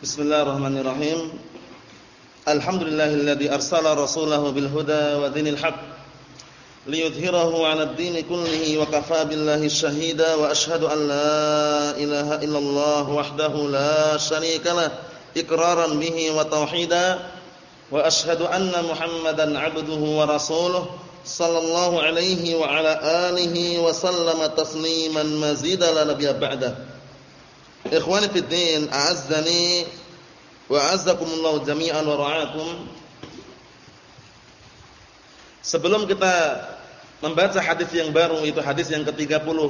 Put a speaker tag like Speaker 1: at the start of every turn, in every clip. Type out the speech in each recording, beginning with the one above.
Speaker 1: Bismillahirrahmanirrahim. Alhamdulillahilladzi arsala rasulahu bil huda wa dinil haqq liyudhhirahu 'ala ad-din kullihi wa kafaa billahi shahida wa asyhadu an la ilaha illallah wahdahu la syarika lah iqraran bihi wa tauhida wa asyhadu anna Muhammadan 'abduhu wa rasuluhu sallallahu alaihi wa ala alihi wa sallama tasliman mazida la nabiyya ba'dahu Ikhwani fi din, a'azzani wa a'azzakumullah jami'an wa ra'akum. Sebelum kita membaca hadis yang baru itu hadis yang ke-37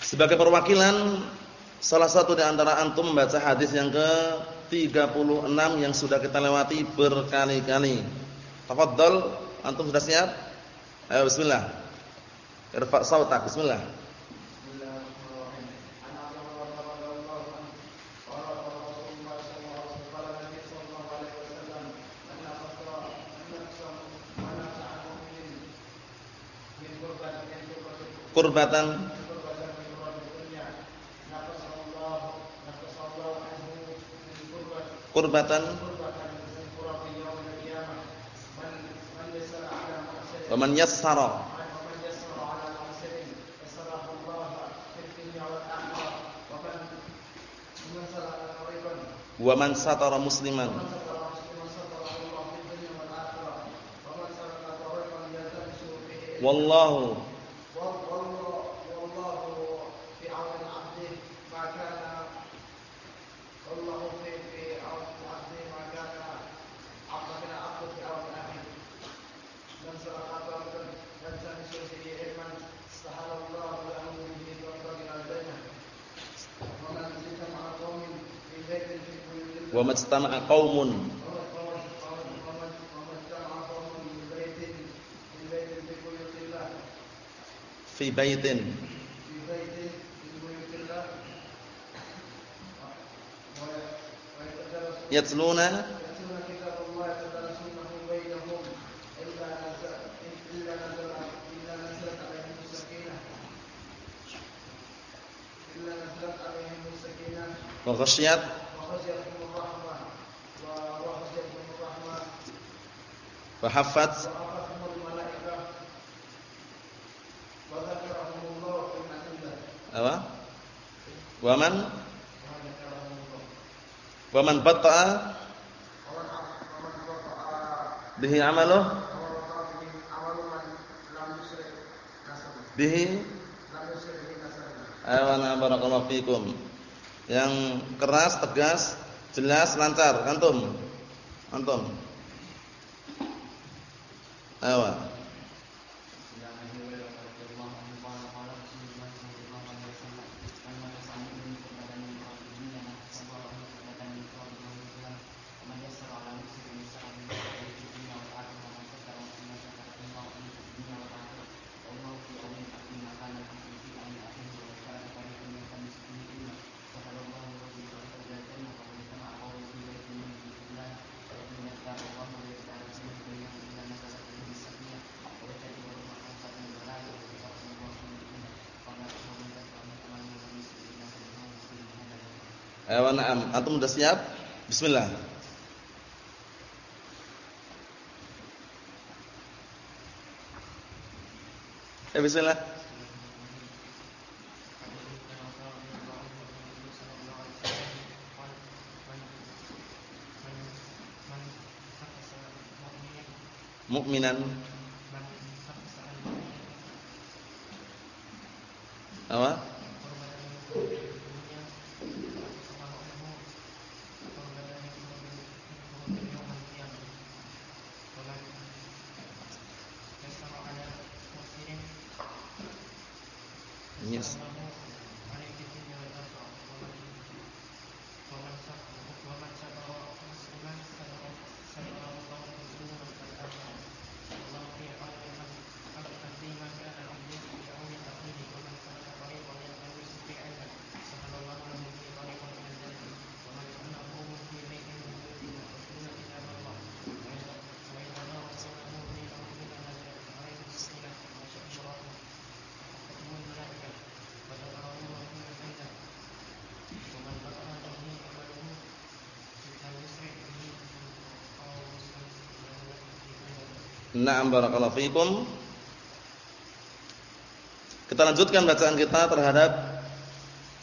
Speaker 1: sebagai perwakilan salah satu di antara antum membaca hadis yang ke-36 yang sudah kita lewati berkali-kali. Tafadhal, antum sudah siap? Ayo bismillah. Irfa sautak. Bismillah. Kurbatan Kurbatan Wa man wa man satara musliman. Wallahu وما اجتمع قوم. في بيت. يتلون كتاب الله بينهم إلا نزل إلا نزلت عليهم السكينة إلا نزلت عليهم السكينة
Speaker 2: وغشيت
Speaker 1: Fahafat Apa? Waman? Waman batta'a Bihi amaluh? Bihi? Awana barakallahu fikum. Yang keras, tegas, jelas, lancar Antum. Antum Ayo na'am, antum sudah siap? Bismillah. Eh bismillah. Mukminan
Speaker 2: Na'am barakallahu fikum. Kita lanjutkan bacaan kita terhadap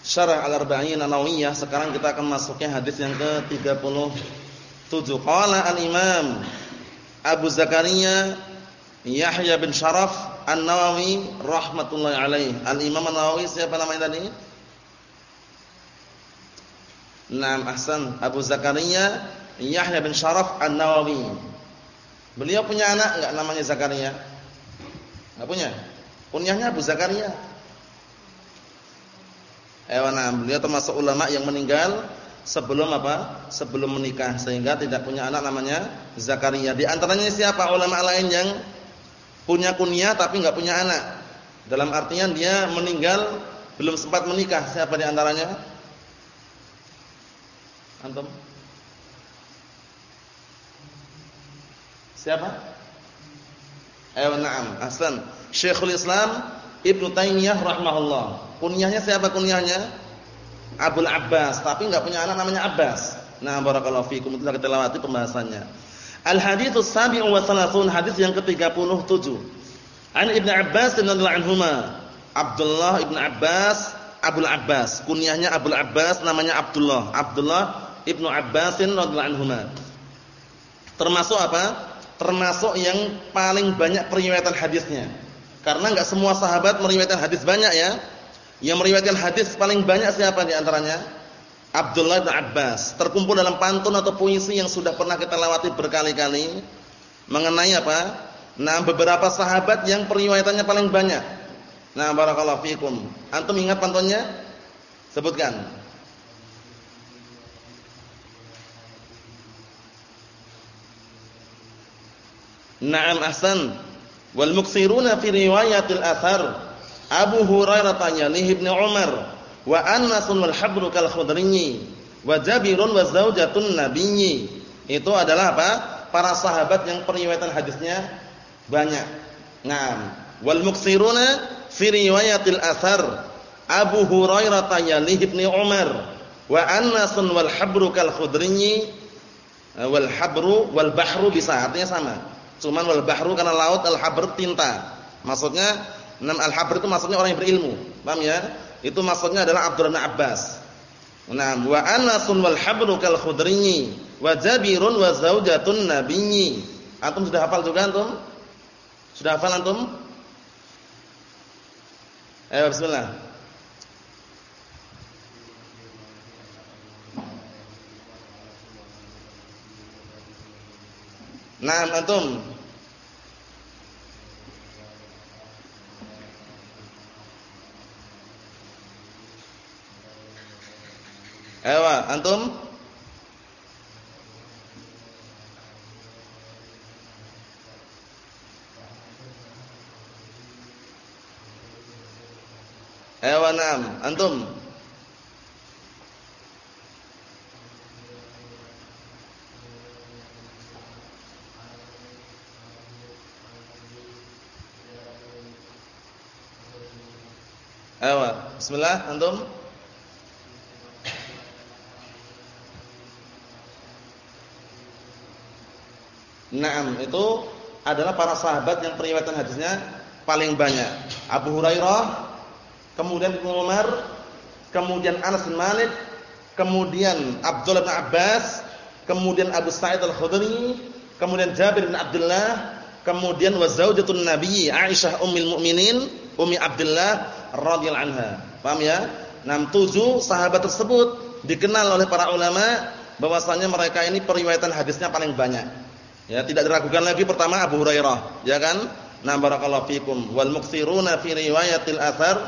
Speaker 2: Syarah Al-Arba'in An-Nawawiyah. Sekarang kita akan masuknya hadis yang ke-37. Qala al-Imam Abu Zakaria Yahya bin Sharaf An-Nawawi rahmatullahi alaih. Al-Imam An-Nawawi siapa namanya tadi? Naam Ahsan Abu Zakaria Yahya bin Sharaf An-Nawawi. Beliau punya anak enggak namanya Zakaria? Enggak punya. Kunyahnya Abu Zakaria. Ewana, beliau termasuk ulama yang meninggal sebelum apa? Sebelum menikah sehingga tidak punya anak namanya Zakaria. Di antaranya siapa ulama lain yang punya kunyah tapi enggak punya anak? Dalam artian dia meninggal belum sempat menikah. Siapa di antaranya? Antum? Siapa? Eh, na'am. Ahsan. Syekhul Islam Ibnu Taimiyah rahimahullah. Kunyahnya siapa kunyahnya? Abdul Abbas, tapi enggak punya anak namanya Abbas. Nah, barakallahu fikum. Itu kita lewati pembahasannya. Al-haditsus sabi'u wa thalathun, hadis yang ke-37. An Ibnu Abbas radhiyallahu anhuma. Abdullah Ibnu Abbas, Abdul Abbas. Kunyahnya Abdul Abbas, namanya Abdullah. Abdullah Ibnu Abbas radhiyallahu anhuma. Termasuk apa? Termasuk yang paling banyak periwayatan hadisnya. Karena enggak semua sahabat meriwayatkan hadis banyak ya. Yang meriwayatkan hadis paling banyak siapa di antaranya? Abdullah bin Abbas. Terkumpul dalam pantun atau puisi yang sudah pernah kita lewati berkali-kali mengenai apa? Nah, beberapa sahabat yang periwayatannya paling banyak. Nah, barakallahu fikum. Antum ingat pantunnya? Sebutkan. Naam ahsan. Wal muksiruna fi riwayatil athar. Abu Hurairah tanya li Ibnu Umar wa Anas wal Habru kal Khudri wa Jabirun wa zaujatun nabiyyi. Itu adalah apa? Para sahabat yang periwayatan hadisnya banyak. Naam. Wal muksiruna fi riwayatil athar. Abu Hurairah tanya li Ibnu Umar wa Anas wal Habru kal Khudri wal Habru wal Bahru bisa artinya sama. Cuman wal bahru karena laut al habr tinta. Maksudnya enam al habr itu maksudnya orang yang berilmu. Paham ya? Itu maksudnya adalah Abdurrahman Abbas. Nah, wa anasun wal habru kal khudrini wa jabirun wa zaujatun nabiyyi. Antum sudah hafal juga antum? Sudah hafal antum? Ayo bismillah. Nah, antum. Ewa, antum? Ewa, nam, antum? Ewa, bismillah, antum? Naam, itu adalah para sahabat yang periwayatan hadisnya paling banyak. Abu Hurairah, kemudian Ibnu Umar, kemudian Anas bin Malik, kemudian Abdullah bin Abbas, kemudian Abu Sa'id Al-Khudri, kemudian Jabir bin Abdullah, kemudian wa zaujatun Nabi Aisyah ummul mukminin, Ummi Abdullah radhiyallahu anha. Paham ya? Enam tujuh sahabat tersebut dikenal oleh para ulama bahwasanya mereka ini periwayatan hadisnya paling banyak. Ya, tidak diragukan lagi pertama Abu Hurairah, ya kan? Nah, barakallahu fikum. Wal muksiruna fi riwayatil athar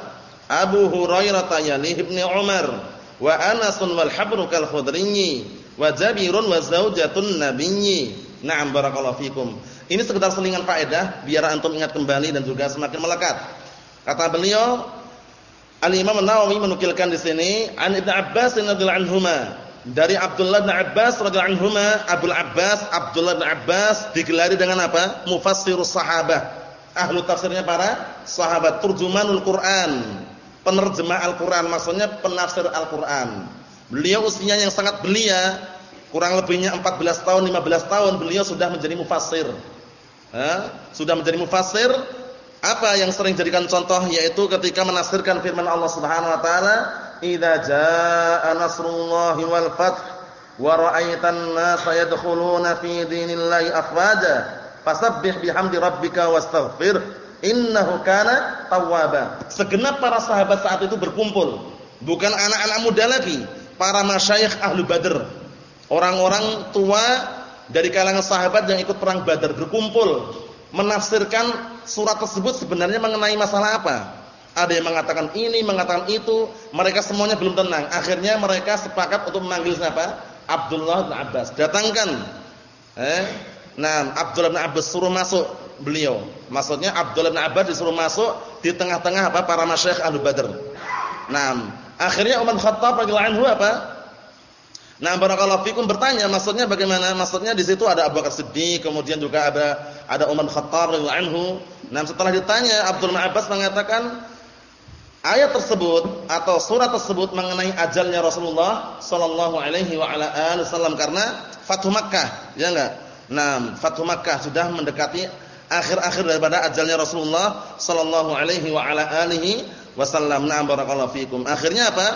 Speaker 2: Abu Hurairah tayali Ibnu Umar wa Anas wal Habru kal Khudri wa Jabirun wa zaujatun nabiyyi. Na'am barakallahu fikum. Ini sekedar selingan faedah biar antum ingat kembali dan juga semakin melekat. Kata beliau Al-Imam An-Nawawi menukilkan di sini an Ibnu Abbas radhiyallahu anhuma dari Abdullah bin Abbas radhiyallahu anhuma, Abdul Abbas, Abdullah bin Abbas digelari dengan apa? Mufassirus sahabah. Ahlu tafsirnya para sahabat, turjumanul Quran. Penerjemah Al-Qur'an, maksudnya penafsir Al-Qur'an. Beliau usianya yang sangat belia, kurang lebihnya 14 tahun, 15 tahun beliau sudah menjadi mufassir. eh, sudah menjadi mufassir, apa yang sering jadikan contoh yaitu ketika menafsirkan firman Allah Subhanahu wa taala, "Idza jaa nasrullahi wal fath wa ra'aitan nasa yadkhuluna fi dinillahi afwaja, fasabbih bihamdi rabbika wastaghfir, innahu kana tawwaba." Segenap para sahabat saat itu berkumpul, bukan anak-anak muda lagi, para masyayikh ahlu Badr. Orang-orang tua dari kalangan sahabat yang ikut perang Badar berkumpul menafsirkan surat tersebut sebenarnya mengenai masalah apa. Ada yang mengatakan ini, mengatakan itu, mereka semuanya belum tenang. Akhirnya mereka sepakat untuk memanggil siapa? Abdullah bin Abbas. Datangkan. Eh? Nah, Abdullah bin Abbas suruh masuk beliau. Maksudnya Abdullah bin Abbas disuruh masuk di tengah-tengah apa? Para masyayikh Ahlu Badr. Nah, akhirnya Umar Khattab radhiyallahu anhu apa? Nah, barakallahu fikum bertanya maksudnya bagaimana? Maksudnya di situ ada Abu Bakar Siddiq, kemudian juga ada ada Umar Khattab radhiyallahu anhu. Nah, setelah ditanya Abdul Abbas mengatakan ayat tersebut atau surat tersebut mengenai ajalnya Rasulullah sallallahu alaihi wa ala alihi wasallam karena Fathu Makkah, ya enggak? Nah, Fathu Makkah sudah mendekati akhir-akhir daripada ajalnya Rasulullah sallallahu alaihi wa ala alihi wasallam. Nah, barakallahu fikum. Akhirnya apa?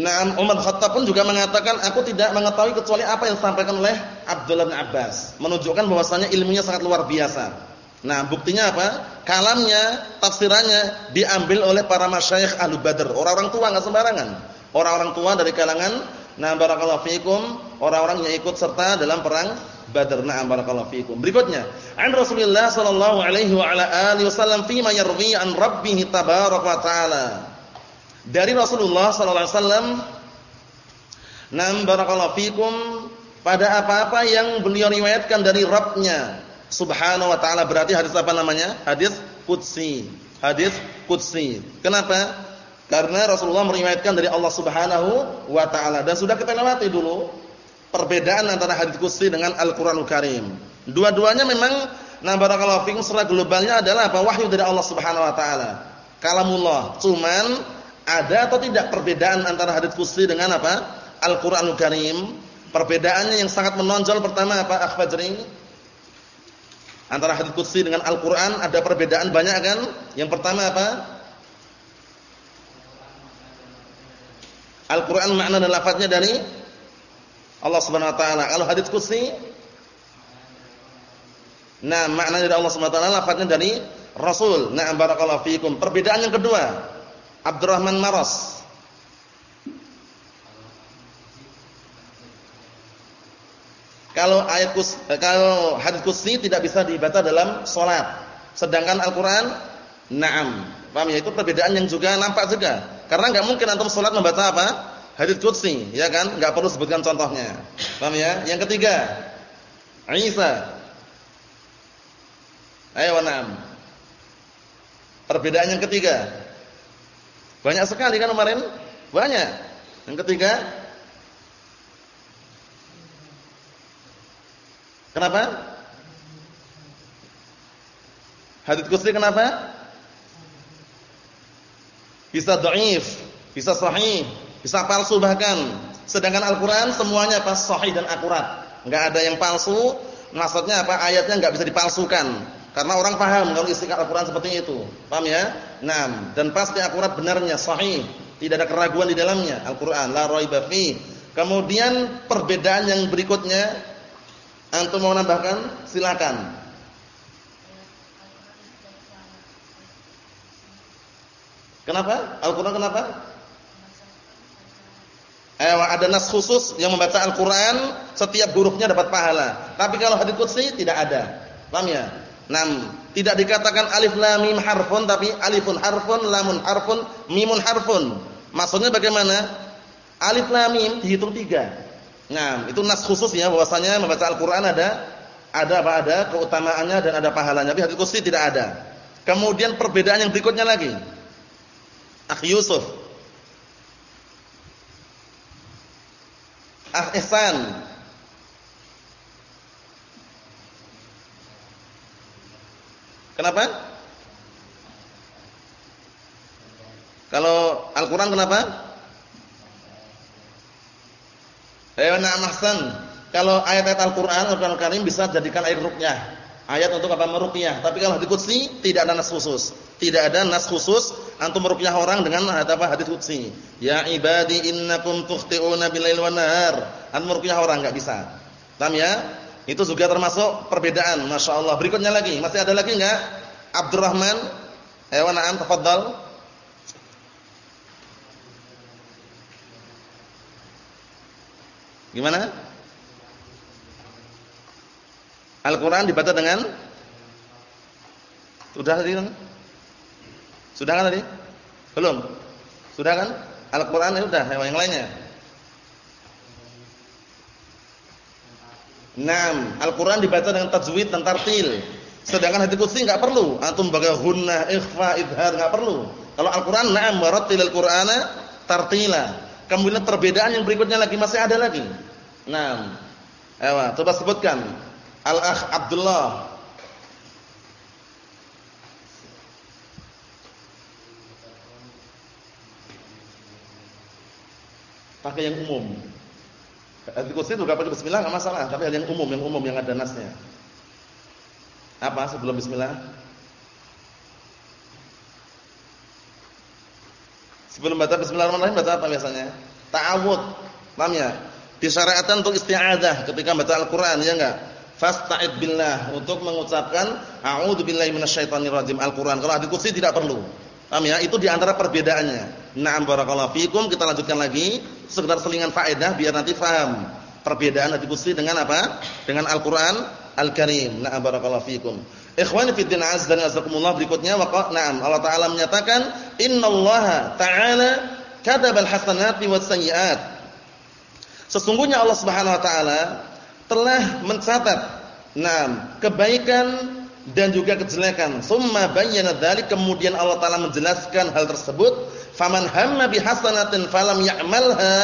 Speaker 2: Nah, Umar Khattab pun juga mengatakan aku tidak mengetahui kecuali apa yang disampaikan oleh Abdullah bin Abbas, menunjukkan bahwasanya ilmunya sangat luar biasa. Nah, buktinya apa? Kalamnya, tafsirannya diambil oleh para masyayikh Ahlu Badr, orang-orang tua enggak sembarangan. Orang-orang tua dari kalangan nah barakallahu fikum, orang-orang yang ikut serta dalam perang Badr. Nah, barakallahu fikum. Berikutnya, an Rasulullah sallallahu alaihi wa ala alihi wasallam fi ma yarwi an rabbih tabaraka wa taala dari Rasulullah sallallahu alaihi wasallam nam barakallahu fikum pada apa-apa yang beliau riwayatkan dari Rabbnya subhanahu wa taala berarti hadis apa namanya? Hadis qudsi. Hadis qudsi. Kenapa? Karena Rasulullah meriwayatkan dari Allah Subhanahu wa taala dan sudah kita lewati dulu perbedaan antara hadis qudsi dengan Al-Qur'anul Karim. Dua-duanya memang nah barakallahu fikum secara globalnya adalah apa? Wahyu dari Allah Subhanahu wa taala. Kalamullah. Cuman ada atau tidak perbedaan antara hadits qudsi dengan apa? Al-Qur'anul Karim? Perbedaannya yang sangat menonjol pertama apa? Akhfajri. Antara hadits qudsi dengan Al-Qur'an ada perbedaan banyak kan? Yang pertama apa? Al-Qur'an makna dan lafadznya dari Allah Subhanahu wa taala. Kalau hadits qudsi Nah, makna dari Allah Subhanahu wa taala lafadznya dari Rasul. Nah, barakallahu fiikum. Perbedaan yang kedua, Abdurrahman Maros. Kalau ayat kus, kalau hadis kursi tidak bisa dibaca dalam sholat, sedangkan Al-Quran, naam. Paham ya? Itu perbedaan yang juga nampak juga. Karena nggak mungkin antum sholat membaca apa? Hadis kursi, ya kan? Nggak perlu sebutkan contohnya. Paham ya? Yang ketiga, Isa. Ayo naam. Perbedaan yang ketiga, banyak sekali kan kemarin? Banyak. Yang ketiga? Kenapa? Hadits qudsi kenapa? Bisa dhaif, bisa sahih, bisa palsu bahkan. Sedangkan Al-Qur'an semuanya pas sahih dan akurat. Enggak ada yang palsu. Maksudnya apa? Ayatnya enggak bisa dipalsukan. Karena orang paham kalau isi Al-Qur'an seperti itu. Paham ya? Naam, dan pasti akurat benarnya sahih, tidak ada keraguan di dalamnya Al-Qur'an, la raiba. Kemudian perbedaan yang berikutnya antum mau nambahkan? Silakan. Kenapa? Al-Qur'an kenapa? Eh, ada nas khusus yang membaca Al-Qur'an setiap hurufnya dapat pahala. Tapi kalau hadits qudsi tidak ada. Paham ya? Nam, tidak dikatakan alif lam mim harfun tapi alifun harfun, lamun harfun, mimun harfun. Maksudnya bagaimana? Alif lam mim dihitung tiga. Nah, itu nas khusus ya bahwasanya membaca Al-Qur'an ada ada apa ada keutamaannya dan ada pahalanya. Tapi hadis khusus tidak ada. Kemudian perbedaan yang berikutnya lagi. Ah Yusuf. Ah Ihsan. Kenapa? Kalau Al-Quran kenapa? Ayo na'am ahsan. kalau ayat-ayat Al-Qur'an Al-Qur'an Karim bisa jadikan air ruqyah. Ayat untuk apa meruqyah. Tapi kalau hadis qudsi tidak ada nas khusus. Tidak ada nas khusus antum meruqyah orang dengan apa hadis qudsi. Ya ibadi innakum tukhti'una bilail wa nahar. Antum meruqyah orang enggak bisa. Paham ya? Itu juga termasuk perbedaan. Masya Allah. Berikutnya lagi. Masih ada lagi enggak? Abdurrahman. Eh, na'am, tafadhal. Gimana? Al-Quran dibaca dengan Sudah tadi kan? Sudah kan tadi? Belum? Sudah kan? Al-Quran ya sudah, yang lainnya Naam, Al-Quran dibaca dengan tajwid dan tartil Sedangkan hadis qudsi enggak perlu Antum bagai hunnah, ikhfa, idhar enggak perlu Kalau Al-Quran, naam, warattil Al-Qur'ana tartila Kemudian perbedaan yang berikutnya lagi masih ada lagi. Nah, Ewa, coba sebutkan. Al-Akh Abdullah. Pakai yang umum. Di kursi juga pakai bismillah enggak masalah, tapi yang umum, yang umum yang ada nasnya. Apa sebelum bismillah? Sebelum baca bismillahirrahmanirrahim baca apa biasanya? Ta'awud. Paham ya? Disyariatkan untuk isti'adzah ketika baca Al-Qur'an ya enggak? Fasta'id billah untuk mengucapkan a'udzu billahi minasyaitonir rajim Al-Qur'an. Kalau hadis qudsi tidak perlu. Paham ya? Itu di antara perbedaannya. Na'am barakallahu fikum. Kita lanjutkan lagi sekedar selingan faedah biar nanti paham perbedaan hadis qudsi dengan apa? Dengan Al-Qur'an Al-Karim. Na'am barakallahu fikum. Ikhwani fi din azza wa jazakumullah berikutnya waqa na'am Allah taala menyatakan innallaha ta'ala katabal hasanati was sayyiat. Sesungguhnya Allah Subhanahu wa taala telah mencatat na'am kebaikan dan juga kejelekan. Summa bayyana dzalik kemudian Allah taala menjelaskan hal tersebut, faman hamma bihasanatin falam ya'malha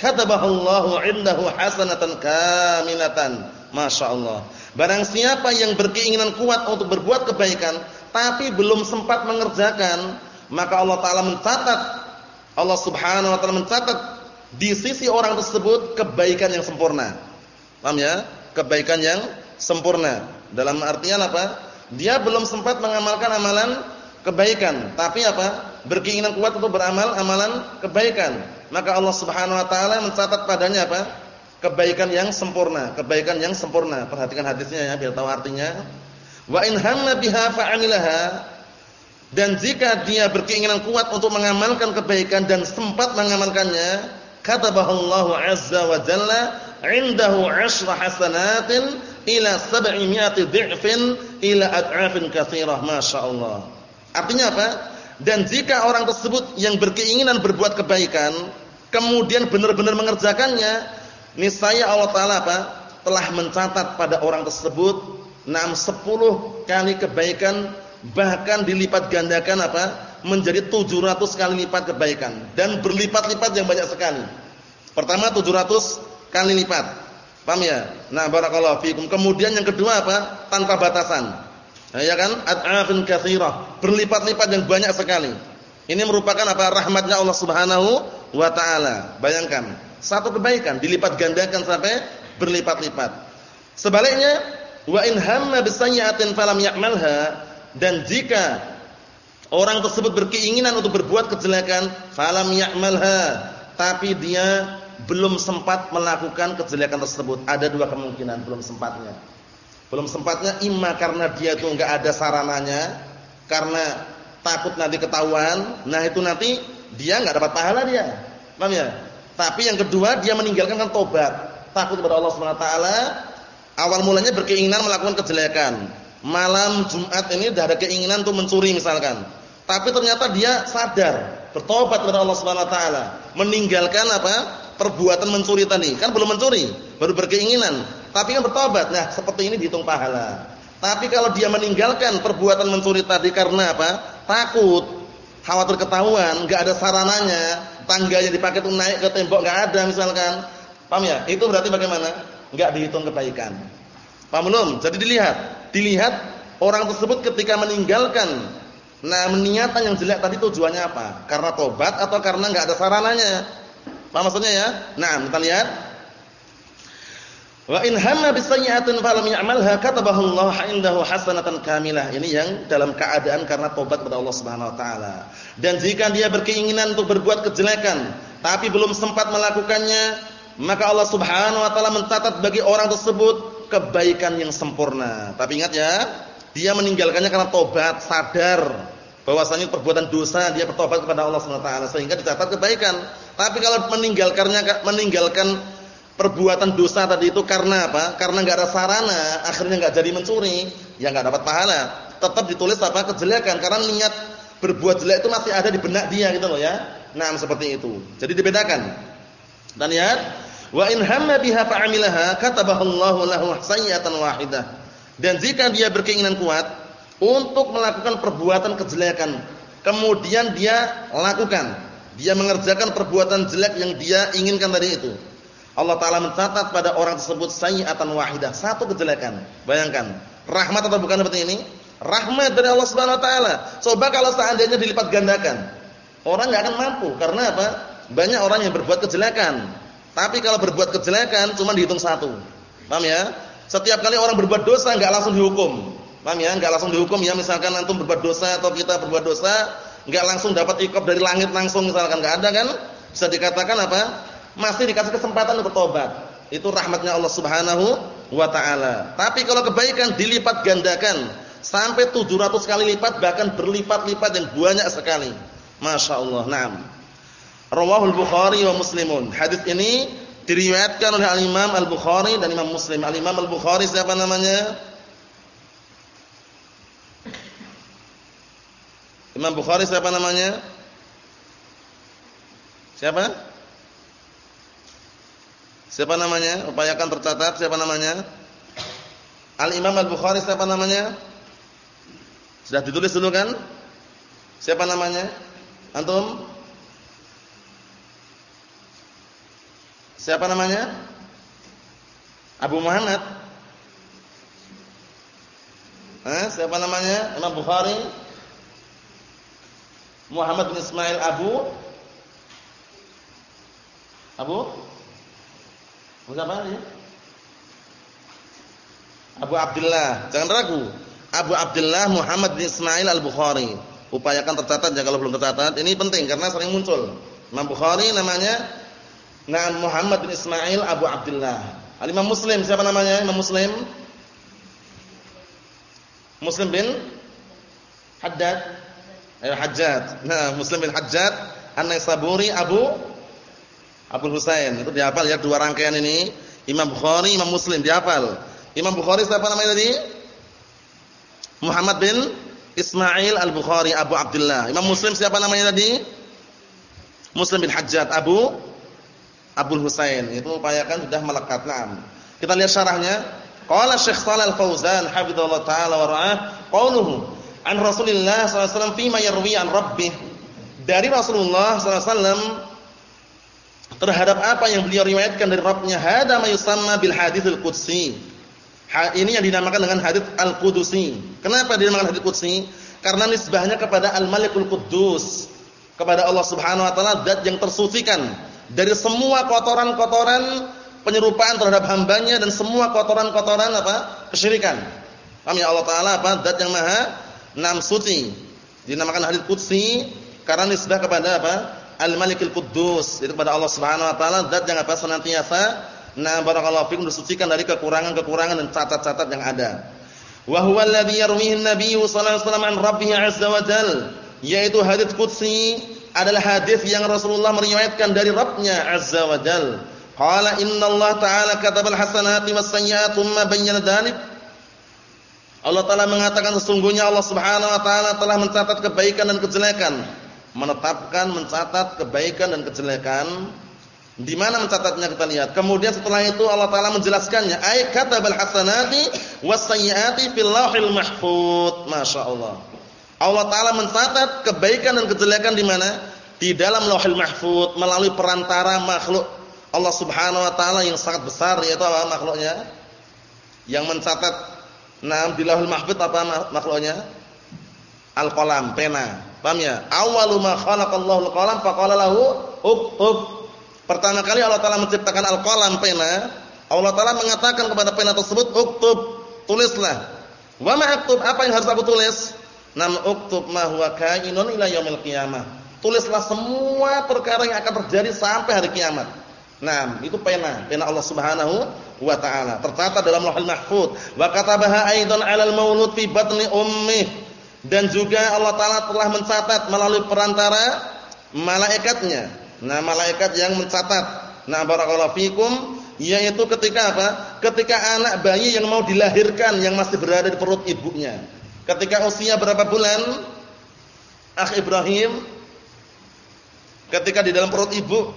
Speaker 2: katabahallahu 'indahu hasanatan kamilatan. Masyaallah. Barang siapa yang berkeinginan kuat untuk berbuat kebaikan tapi belum sempat mengerjakan, maka Allah taala mencatat Allah Subhanahu wa taala mencatat di sisi orang tersebut kebaikan yang sempurna. Paham ya? Kebaikan yang sempurna. Dalam artian apa? Dia belum sempat mengamalkan amalan kebaikan, tapi apa? Berkeinginan kuat untuk beramal amalan kebaikan. Maka Allah Subhanahu wa taala mencatat padanya apa? kebaikan yang sempurna, kebaikan yang sempurna. Perhatikan hadisnya ya biar tahu artinya. Wa in hamma biha fa'amilaha dan jika dia berkeinginan kuat untuk mengamalkan kebaikan dan sempat mengamalkannya, katabahallahu azza wa jalla indahu 'ashra hasanatin ila sab'imi'ati dhi'fin ila ad'afin katsirah masyaallah. Artinya apa? Dan jika orang tersebut yang berkeinginan berbuat kebaikan kemudian benar-benar mengerjakannya, niscaya Allah taala apa? telah mencatat pada orang tersebut enam sepuluh kali kebaikan bahkan dilipat gandakan apa? Menjadi 700 kali lipat kebaikan dan berlipat-lipat yang banyak sekali. Pertama 700 kali lipat. Paham ya? Nah, barakallahu fikum. Kemudian yang kedua apa? Tanpa batasan. Nah, ya kan? Ad'afin katsirah, berlipat-lipat yang banyak sekali. Ini merupakan apa? rahmatnya Allah Subhanahu wa taala. Bayangkan, satu kebaikan dilipat gandakan sampai berlipat-lipat. Sebaliknya, wa in hamma bisayyi'atin falam ya'malha dan jika orang tersebut berkeinginan untuk berbuat kejelekan, falam ya'malha, tapi dia belum sempat melakukan kejelekan tersebut. Ada dua kemungkinan belum sempatnya. Belum sempatnya imma karena dia itu enggak ada sarananya, karena takut nanti ketahuan. Nah, itu nanti dia enggak dapat pahala dia. Paham ya? Tapi yang kedua dia meninggalkan kan tobat, takut kepada Allah Subhanahu wa taala. Awal mulanya berkeinginan melakukan kejelekan. Malam Jumat ini sudah ada keinginan untuk mencuri misalkan. Tapi ternyata dia sadar, bertobat kepada Allah Subhanahu wa taala, meninggalkan apa? perbuatan mencuri tadi. Kan belum mencuri, baru berkeinginan, tapi kan bertobat. Nah, seperti ini dihitung pahala. Tapi kalau dia meninggalkan perbuatan mencuri tadi karena apa? Takut, khawatir ketahuan, enggak ada sarananya, tangga yang dipakai untuk naik ke tembok enggak ada misalkan. Paham ya? Itu berarti bagaimana? Enggak dihitung kebaikan. Paham belum? Jadi dilihat, dilihat orang tersebut ketika meninggalkan nah niatan yang jelek tadi tujuannya apa? Karena tobat atau karena enggak ada sarananya? Paham maksudnya ya? Nah, kita lihat. Wa in hamma bisayyi'atin falam ya'malha katabahu Allah 'indahu hasanatan kamilah. Ini yang dalam keadaan karena tobat kepada Allah Subhanahu wa taala. Dan jika dia berkeinginan untuk berbuat kejelekan tapi belum sempat melakukannya, maka Allah Subhanahu wa taala mencatat bagi orang tersebut kebaikan yang sempurna. Tapi ingat ya, dia meninggalkannya karena tobat, sadar bahwasanya perbuatan dosa dia bertobat kepada Allah Subhanahu wa taala sehingga dicatat kebaikan. Tapi kalau meninggalkannya meninggalkan perbuatan dosa tadi itu karena apa? Karena nggak ada sarana, akhirnya nggak jadi mencuri, ya nggak dapat pahala. Tetap ditulis apa? kejelekan karena niat berbuat jelek itu masih ada di benak dia gitu loh ya. Nah, seperti itu. Jadi dibedakan. Dan ya, wa in hamma biha fa'amilaha katabahu Allahu lahu sayyatan wahidah. Dan jika dia berkeinginan kuat untuk melakukan perbuatan kejelekan, kemudian dia lakukan, dia mengerjakan perbuatan jelek yang dia inginkan tadi itu Allah taala mencatat pada orang tersebut sayyi'atan wahidah, satu kejelekan. Bayangkan, rahmat atau bukan seperti ini? Rahmat dari Allah Subhanahu wa taala. Coba kalau seandainya dilipat gandakan. Orang enggak akan mampu karena apa? Banyak orang yang berbuat kejelekan. Tapi kalau berbuat kejelekan cuma dihitung satu. Paham ya? Setiap kali orang berbuat dosa enggak langsung dihukum. Paham ya? Enggak langsung dihukum ya misalkan antum berbuat dosa atau kita berbuat dosa, enggak langsung dapat ikop dari langit langsung misalkan enggak ada kan? Bisa dikatakan apa? masih dikasih kesempatan untuk tobat. Itu rahmatnya Allah Subhanahu wa taala. Tapi kalau kebaikan dilipat gandakan sampai 700 kali lipat bahkan berlipat-lipat dan banyak sekali. Masya Allah. Naam. Rawahul Bukhari wa Muslimun. Hadis ini diriwayatkan oleh Al-Imam Al-Bukhari dan Imam Muslim. Al-Imam Al-Bukhari siapa namanya? Imam Bukhari siapa namanya? Siapa? Siapa namanya? Upayakan tercatat siapa namanya? Al-Imam Al-Bukhari siapa namanya? Sudah ditulis dulu kan? Siapa namanya? Antum? Siapa namanya? Abu Muhammad. Eh, siapa namanya? Imam Bukhari. Muhammad bin Ismail Abu Abu Siapa ini? Abu Abdullah, jangan ragu. Abu Abdullah Muhammad bin Ismail Al-Bukhari. Upayakan tercatat ya kalau belum tercatat. Ini penting karena sering muncul. Imam Bukhari namanya Naam Muhammad bin Ismail Abu Abdullah. Al-Imam Muslim siapa namanya? Imam Muslim? Muslim bin Haddad. Ayo Hajjat. Nah, Muslim bin Hajjat An-Naisaburi Abu Abu Husain itu dihafal ya dua rangkaian ini Imam Bukhari Imam Muslim dihafal Imam Bukhari siapa namanya tadi Muhammad bin Ismail Al-Bukhari Abu Abdullah Imam Muslim siapa namanya tadi Muslim bin Hajjat Abu Abu Husain. Itu upayakan sudah melekat. Nah. kita lihat syarahnya. Qala Syekh Shalal Fauzan hafizallahu taala wa ra'ah qauluhu an Rasulillah sallallahu alaihi wasallam fima yarwi an rabbih. Dari Rasulullah sallallahu alaihi wasallam terhadap apa yang beliau riwayatkan dari Rabbnya hada ma yusamma bil haditsul qudsi. Ini yang dinamakan dengan hadits al-qudusi. Kenapa dinamakan hadits qudsi karena nisbahnya kepada al-malikul quddus. Kepada Allah Subhanahu wa taala zat yang tersucikan dari semua kotoran-kotoran penyerupaan terhadap hambanya dan semua kotoran-kotoran apa? Kesyirikan. Paham ya Allah taala apa? Zat yang maha nam suci. Dinamakan hadits qudsi karena nisbah kepada apa? Al-Malikul Quddus. Itu kepada Allah Subhanahu wa taala zat yang apa? Senantiasa. Nah barakallahu fikum disucikan dari kekurangan-kekurangan dan cacat-cacat yang ada. Wa huwa alladhi yarmihi an-nabiy sallallahu alaihi wasallam an rabbih azza wa jal. Yaitu hadits qudsi adalah hadis yang Rasulullah meriwayatkan dari Rabbnya azza wa jal. Qala Allah ta'ala katabal hasanati was sayyi'ati thumma bayyana. Allah Taala mengatakan sesungguhnya Allah Subhanahu wa taala telah mencatat kebaikan dan kejelekan menetapkan, mencatat kebaikan dan kejelekan. Di mana mencatatnya kita lihat. Kemudian setelah itu Allah taala menjelaskannya, ay katabal hasanati was sayyiati fil lauhil mahfuz. Masyaallah. Allah taala mencatat kebaikan dan kejelekan di mana? Di dalam Lauhil Mahfuz melalui perantara makhluk Allah Subhanahu wa taala yang sangat besar yaitu apa makhluknya? Yang mencatat nah di Lauhil Mahfuz apa makhluknya? Al-qalam, pena. Paham ya? Awwalu ma khalaqallahu al-qalam faqala lahu uktub. Pertama kali Allah Taala menciptakan al-qalam pena, Allah taala mengatakan kepada pena tersebut, "Uktub, tulislah." Wa ma? Apa yang harus aku tulis? Nam uktub ma huwa kainun ila yaumil qiyamah. Tulislah semua perkara yang akan terjadi sampai hari kiamat. Nah, itu pena, pena Allah Subhanahu wa taala. Tercatat dalam Lauhul Mahfuz. Wa katabaha aidan 'alal maulud fi batni ummih. Dan juga Allah taala telah mencatat melalui perantara malaikatnya. Nah, malaikat yang mencatat. Nah, barakallahu fikum yaitu ketika apa? Ketika anak bayi yang mau dilahirkan yang masih berada di perut ibunya. Ketika usia berapa bulan? Akh Ibrahim ketika di dalam perut ibu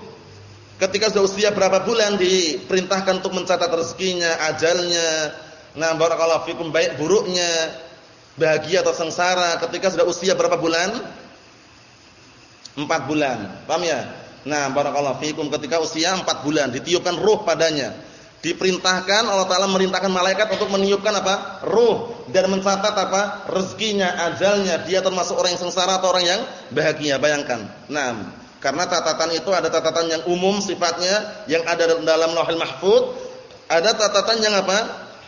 Speaker 2: ketika sudah usia berapa bulan diperintahkan untuk mencatat rezekinya, ajalnya, nah barakallahu fikum baik buruknya, bahagia atau sengsara ketika sudah usia berapa bulan? Empat bulan. Paham ya? Nah, barakallahu fikum ketika usia empat bulan ditiupkan ruh padanya. Diperintahkan Allah taala merintahkan malaikat untuk meniupkan apa? ruh dan mencatat apa? rezekinya, ajalnya. Dia termasuk orang yang sengsara atau orang yang bahagia, bayangkan. Nah, karena catatan itu ada catatan yang umum sifatnya yang ada dalam Lauhul Mahfuz, ada catatan yang apa?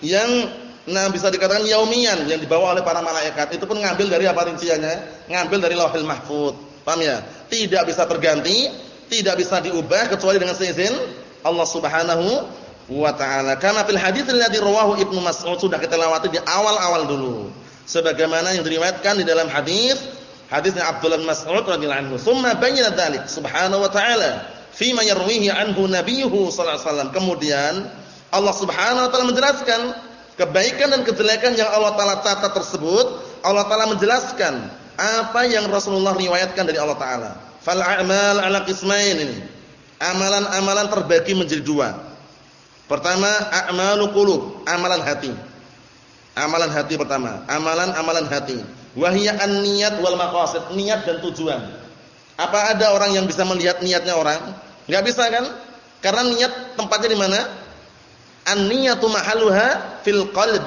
Speaker 2: Yang nah bisa dikatakan yaumian yang dibawa oleh para malaikat. Itu pun ngambil dari apa rinciannya? Ngambil dari Lauhul Mahfuz. Paham ya? Tidak bisa terganti, tidak bisa diubah kecuali dengan seizin Allah Subhanahu wa taala. Karena fil hadits alladhi rawahu Ibnu Mas'ud sudah kita lewati di awal-awal dulu. Sebagaimana yang diriwayatkan di dalam hadis Hadisnya Abdullah bin Mas'ud radhiyallahu anhu. Tsumma bayyana dzalik subhanahu wa ta'ala fi ma yarwihi anhu nabiyuhu sallallahu alaihi wasallam. Kemudian Allah Subhanahu wa taala menjelaskan kebaikan dan kejelekan yang Allah taala catat tersebut, Allah taala menjelaskan apa yang Rasulullah riwayatkan dari Allah taala. Fal a'mal 'ala qismain ini. Amalan-amalan terbagi menjadi dua. Pertama, a'malu qulub, amalan hati. Amalan hati pertama, amalan-amalan hati. Wahia an-niyat wal maqasid, niat dan tujuan. Apa ada orang yang bisa melihat niatnya orang? Enggak bisa kan? Karena niat tempatnya di mana? An-niyatu mahalluha fil qalb.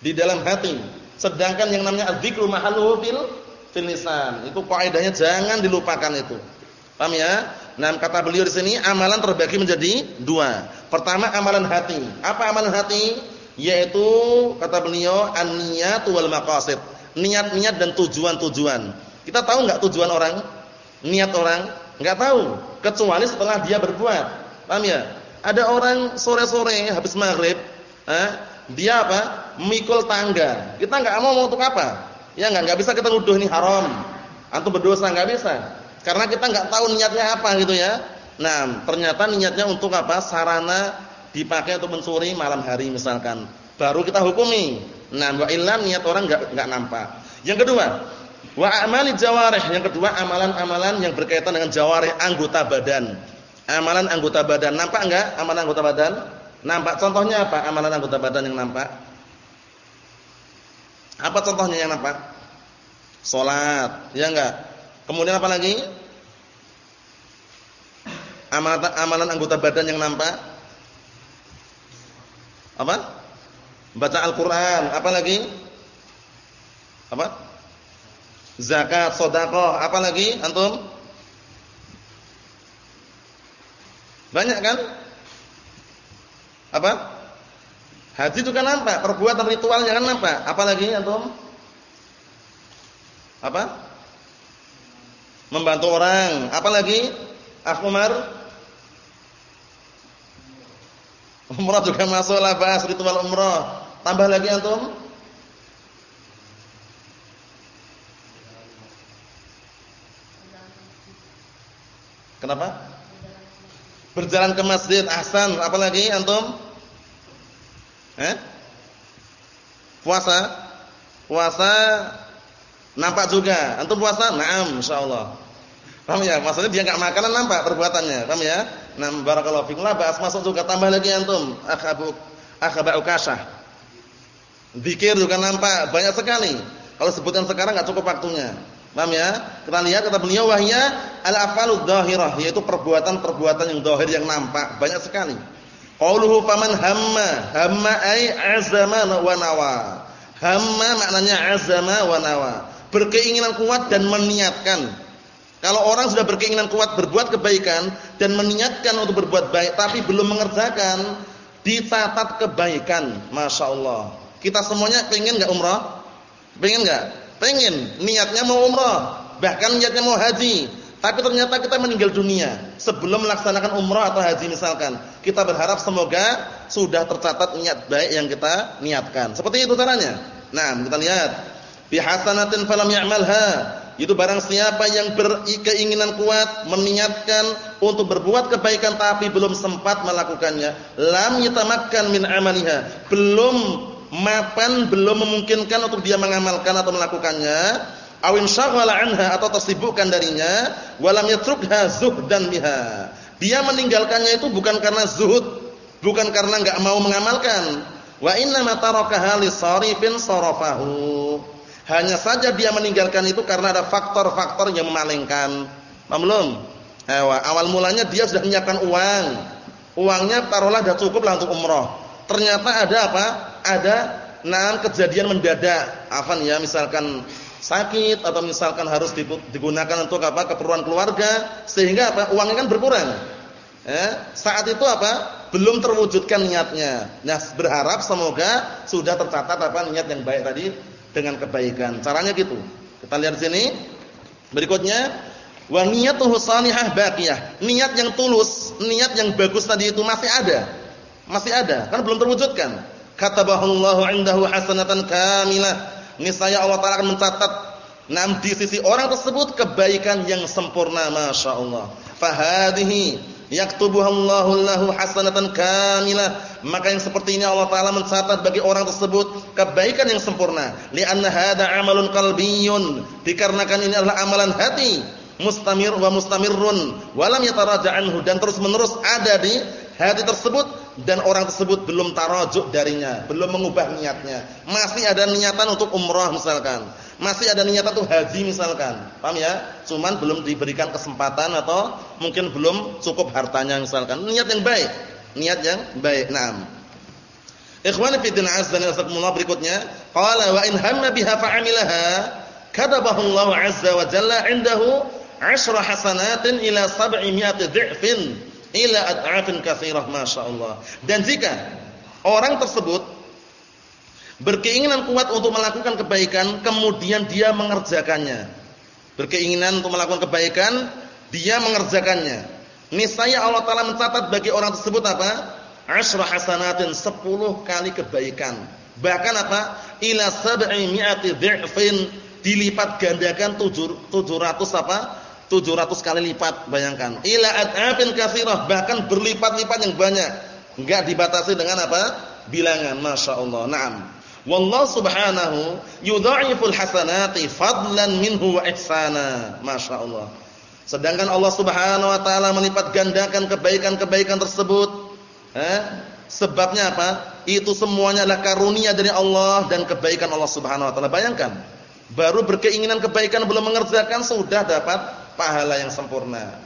Speaker 2: Di dalam hati. Sedangkan yang namanya adzikru mahalluhu fil fil lisan. Itu kaidahnya jangan dilupakan itu. Paham ya? Nah, kata beliau di sini amalan terbagi menjadi dua. Pertama amalan hati. Apa amalan hati? Yaitu kata beliau an-niyatu wal maqasid niat-niat dan tujuan-tujuan. Kita tahu nggak tujuan orang? Niat orang? Nggak tahu, kecuali setelah dia berbuat. Paham ya? Ada orang sore-sore habis maghrib, eh, dia apa? Mikul tangga. Kita nggak mau untuk apa? Ya nggak nggak bisa kita nuduh ini haram. Antum berdosa nggak bisa. Karena kita nggak tahu niatnya apa gitu ya. Nah, ternyata niatnya untuk apa? Sarana dipakai untuk mencuri malam hari misalkan. Baru kita hukumi. Nah, wa illa niat orang enggak enggak nampak. Yang kedua, wa amali jawarih. Yang kedua, amalan-amalan yang berkaitan dengan jawarih anggota badan. Amalan anggota badan nampak enggak amalan anggota badan? Nampak. Contohnya apa? Amalan anggota badan yang nampak? Apa contohnya yang nampak? Salat, ya enggak? Kemudian apa lagi? Amalan anggota badan yang nampak? Apa? Baca Al-Qur'an, apa lagi? Apa? Zakat, sedekah, apa lagi antum? Banyak kan? Apa? Haji kan nampak, perbuatan ritualnya kan nampak. Apa lagi antum? Apa? Membantu orang. Apa lagi? Umar? Umrah juga masuk lah bahas ritual umrah. Tambah lagi antum? Kenapa? Berjalan ke masjid, ahsan. Apa lagi antum? Eh? Puasa? Puasa nampak juga. Antum puasa? Naam, insyaallah. Paham ya? Maksudnya dia enggak makanan nampak perbuatannya. Paham ya? Nah, barakallahu fikum. Lah bahas masuk juga tambah lagi antum. Akhabu akhabu kasah. Zikir juga nampak banyak sekali. Kalau sebutan sekarang enggak cukup waktunya. Paham ya? Kita lihat kata beliau wahya al-afalud dhahirah, yaitu perbuatan-perbuatan yang zahir yang nampak, banyak sekali. Qauluhu faman hamma, hamma ay azama wa nawa. Hamma maknanya azama wa nawa. Berkeinginan kuat dan meniatkan kalau orang sudah berkeinginan kuat berbuat kebaikan dan meniatkan untuk berbuat baik tapi belum mengerjakan, dicatat kebaikan. Masya Allah. Kita semuanya pengen nggak umrah? Pengen nggak? Pengen. Niatnya mau umrah. Bahkan niatnya mau haji. Tapi ternyata kita meninggal dunia sebelum melaksanakan umrah atau haji misalkan. Kita berharap semoga sudah tercatat niat baik yang kita niatkan. Seperti itu caranya. Nah, kita lihat. Bihasanatin falam ya'malha itu barang siapa yang berkeinginan kuat meniatkan untuk berbuat kebaikan tapi belum sempat melakukannya, lam yatamakkan min amaliha, belum mapan, belum memungkinkan untuk dia mengamalkan atau melakukannya, awin syaghala anha atau tersibukkan darinya, walam yatrukha zuhdan biha. Dia meninggalkannya itu bukan karena zuhud, bukan karena enggak mau mengamalkan. Wa inna ma tarakaha li sarifin sarafahu. Hanya saja dia meninggalkan itu karena ada faktor-faktor yang memalingkan. Paham belum? awal mulanya dia sudah menyiapkan uang. Uangnya taruhlah sudah cukup untuk umroh. Ternyata ada apa? Ada enam kejadian mendadak. Afan ya, misalkan sakit atau misalkan harus digunakan untuk apa? keperluan keluarga sehingga apa? uangnya kan berkurang. Eh, saat itu apa? belum terwujudkan niatnya. Nah, berharap semoga sudah tercatat apa niat yang baik tadi dengan kebaikan. Caranya gitu. Kita lihat sini. Berikutnya, wa niyatuhu salihah baqiyah. Niat yang tulus, niat yang bagus tadi itu masih ada. Masih ada, kan belum terwujudkan. Katabahallahu 'indahu hasanatan kamilah. Niscaya Allah Taala akan mencatat nam di sisi orang tersebut kebaikan yang sempurna, masyaallah. Fahadhihi yaktubuhallahu lahu hasanatan kamilah maka yang seperti ini Allah taala mencatat bagi orang tersebut kebaikan yang sempurna. Li'anna hadza amalun qalbiyyun dikarenakan ini adalah amalan hati. Mustamir wa mustamirrun. Walam yataraja anhu. Dan terus-menerus ada di hati tersebut. Dan orang tersebut belum tarajuk darinya. Belum mengubah niatnya. Masih ada niatan untuk umrah misalkan. Masih ada niatan tuh haji misalkan. Paham ya? Cuman belum diberikan kesempatan atau mungkin belum cukup hartanya misalkan. Niat yang baik. Niat yang baik. Naam. Ikhwani fi din azza wa berikutnya, qala wa in hamma biha fa'amilaha katabahu Allah azza wa jalla 'indahu 'ashra hasanatin ila 700 dhi'fin ila ad'afin katsirah masyaallah. Dan jika orang tersebut berkeinginan kuat untuk melakukan kebaikan kemudian dia mengerjakannya berkeinginan untuk melakukan kebaikan dia mengerjakannya niscaya Allah taala mencatat bagi orang tersebut apa? Asyra hasanatin 10 kali kebaikan. Bahkan apa? Ila sab'i mi'ati dhi'fin dilipat gandakan 700 apa? 700 kali lipat bayangkan. Ila ad'afin katsirah bahkan berlipat-lipat yang banyak. Enggak dibatasi dengan apa? Bilangan. Masyaallah na'am. Wallahu subhanahu yudha'iful hasanati fadlan minhu wa ihsana. Masyaallah. Sedangkan Allah Subhanahu wa taala melipat gandakan kebaikan-kebaikan tersebut. Eh? Sebabnya apa? Itu semuanya adalah karunia dari Allah dan kebaikan Allah Subhanahu wa taala. Bayangkan, baru berkeinginan kebaikan belum mengerjakan sudah dapat pahala yang sempurna.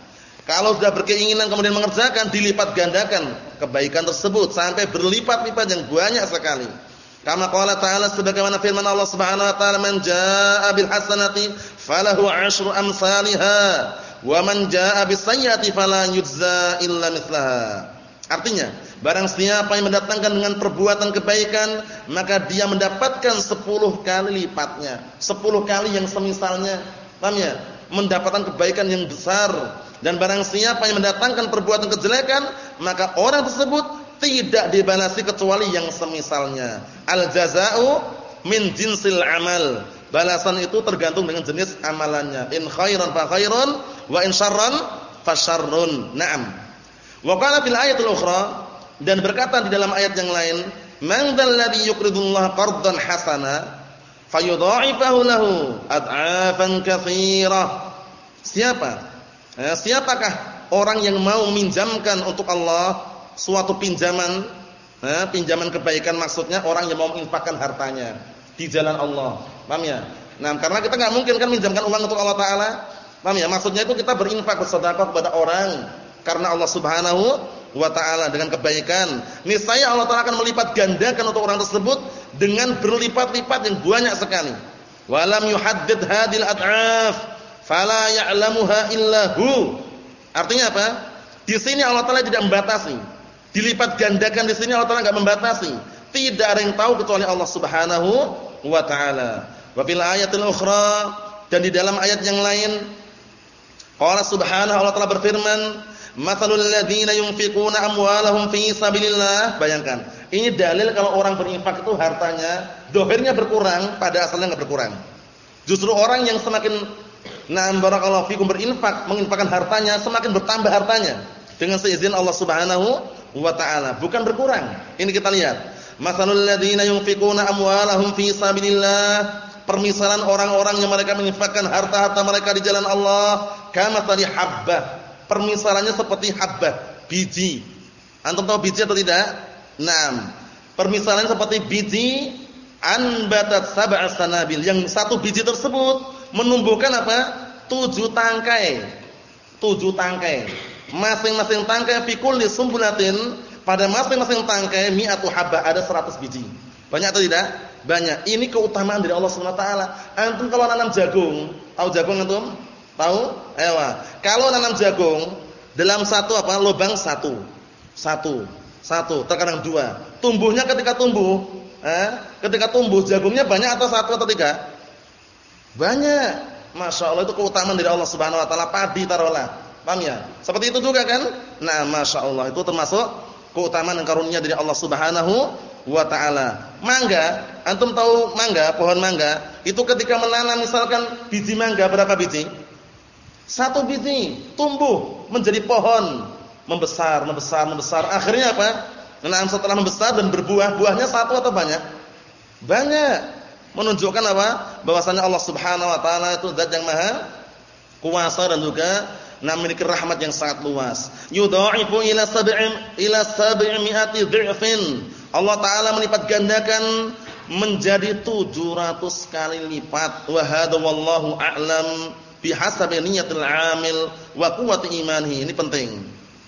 Speaker 2: Kalau sudah berkeinginan kemudian mengerjakan dilipat gandakan kebaikan tersebut sampai berlipat-lipat yang banyak sekali. Kama qala ta'ala sebagaimana firman Allah Subhanahu wa taala man jaa'a bil hasanati falahu 'asyru amsalihha wa man jaa'a fala yujza illa mithlaha. Artinya, barang siapa yang mendatangkan dengan perbuatan kebaikan, maka dia mendapatkan 10 kali lipatnya. 10 kali yang semisalnya. Paham ya? Mendapatkan kebaikan yang besar. Dan barang siapa yang mendatangkan perbuatan kejelekan, maka orang tersebut tidak dibalasi kecuali yang semisalnya. Al jazaa'u min jinsil amal. Balasan itu tergantung dengan jenis amalannya. In khairan fa khairun wa in syarran fa syarrun. Naam. Wa qala fil ayatil ukhra dan berkata di dalam ayat yang lain, "Man dzal ladzi yuqridullaha qardan hasana fayudha'ifahu lahu ad'afan katsira." Siapa? Eh, siapakah orang yang mau minjamkan untuk Allah suatu pinjaman, eh, pinjaman kebaikan maksudnya orang yang mau menginfakkan hartanya di jalan Allah. Paham ya? Nah, karena kita nggak mungkin kan minjamkan uang untuk Allah taala. Paham ya? Maksudnya itu kita berinfak bersedekah kepada orang karena Allah Subhanahu wa taala dengan kebaikan. Niscaya Allah taala akan melipat gandakan untuk orang tersebut dengan berlipat-lipat yang banyak sekali. Walam yuhaddid hadil ad'af fala ya'lamuha illa hu. Artinya apa? Di sini Allah taala tidak membatasi Dilipat gandakan di sini Allah Taala enggak membatasi. Tidak ada yang tahu kecuali Allah Subhanahu wa taala. Wa fil ayatil ukhra dan di dalam ayat yang lain Allah Subhanahu Allah Taala berfirman, "Matsalul ladzina yunfiquna amwalahum fi sabilillah." Bayangkan, ini dalil kalau orang berinfak itu hartanya dohirnya berkurang, pada asalnya enggak berkurang. Justru orang yang semakin Nah, barakallahu fikum berinfak, menginfakkan hartanya, semakin bertambah hartanya dengan seizin Allah Subhanahu wa taala, bukan berkurang. Ini kita lihat. Masalul ladzina yunfiquna amwalahum fi sabilillah. Permisalan orang-orang yang mereka menginfakkan harta-harta mereka di jalan Allah, kama tadi habbah. Permisalannya seperti habbah, biji. Antum tahu biji atau tidak? Naam. Permisalannya seperti biji anbatat sab'a sanabil. Yang satu biji tersebut menumbuhkan apa? Tujuh tangkai. Tujuh tangkai. Masing-masing tangkai fikul di sumbulatin pada masing-masing tangkai mi'atu habba ada seratus biji. Banyak atau tidak? Banyak. Ini keutamaan dari Allah Subhanahu wa taala. Antum kalau nanam jagung, tahu jagung antum? Tahu? Ayo. Kalau nanam jagung dalam satu apa? lubang satu. Satu. Satu, terkadang dua. Tumbuhnya ketika tumbuh, eh, ketika tumbuh jagungnya banyak atau satu atau tiga? Banyak. Masya Allah itu keutamaan dari Allah Subhanahu Wa Taala padi taruhlah. Paham ya? Seperti itu juga kan? Nah, masya Allah itu termasuk keutamaan dan karunia dari Allah Subhanahu Wa Taala. Mangga, antum tahu mangga, pohon mangga, itu ketika menanam misalkan biji mangga berapa biji? Satu biji tumbuh menjadi pohon, membesar, membesar, membesar. Akhirnya apa? Nah, setelah membesar dan berbuah, buahnya satu atau banyak? Banyak menunjukkan apa? Bahwasanya Allah Subhanahu wa taala itu zat yang maha kuasa dan juga nah memiliki rahmat yang sangat luas. Yudha'ifu ila sab'in ila sab'imi'ati dhi'fin. Allah taala melipat gandakan menjadi 700 kali lipat. Wa hadha wallahu a'lam bihasabi niyatil 'amil wa quwwati imanihi. Ini penting.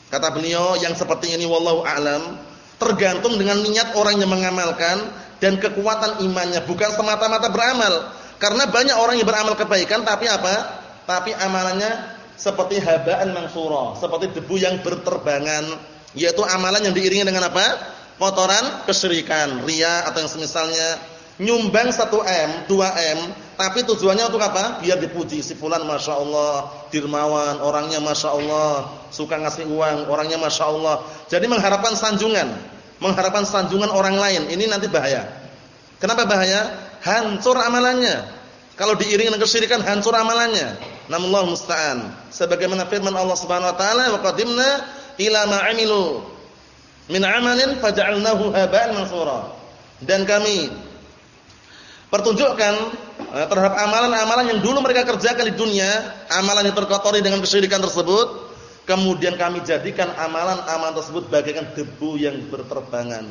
Speaker 2: Kata beliau yang seperti ini wallahu a'lam tergantung dengan niat orang yang mengamalkan dan kekuatan imannya bukan semata-mata beramal. Karena banyak orang yang beramal kebaikan tapi apa? Tapi amalannya seperti habaan mansura, seperti debu yang berterbangan, yaitu amalan yang diiringi dengan apa? Kotoran kesyirikan, ria atau yang semisalnya. Nyumbang 1M, 2M, tapi tujuannya untuk apa? Biar dipuji si fulan Masya Allah, dirmawan, orangnya Masya Allah, suka ngasih uang, orangnya Masya Allah. Jadi mengharapkan sanjungan mengharapkan sanjungan orang lain, ini nanti bahaya. Kenapa bahaya? Hancur amalannya. Kalau diiringi dengan kesyirikan hancur amalannya. Namun Allah musta'an. Sebagaimana firman Allah Subhanahu wa taala, "Wa qadimna ila ma 'amilu min 'amalin faj'alnahu haba'an mansura." Dan kami pertunjukkan eh, terhadap amalan-amalan yang dulu mereka kerjakan di dunia, amalan yang terkotori dengan kesyirikan tersebut, Kemudian kami jadikan amalan-amalan tersebut bagaikan debu yang berterbangan.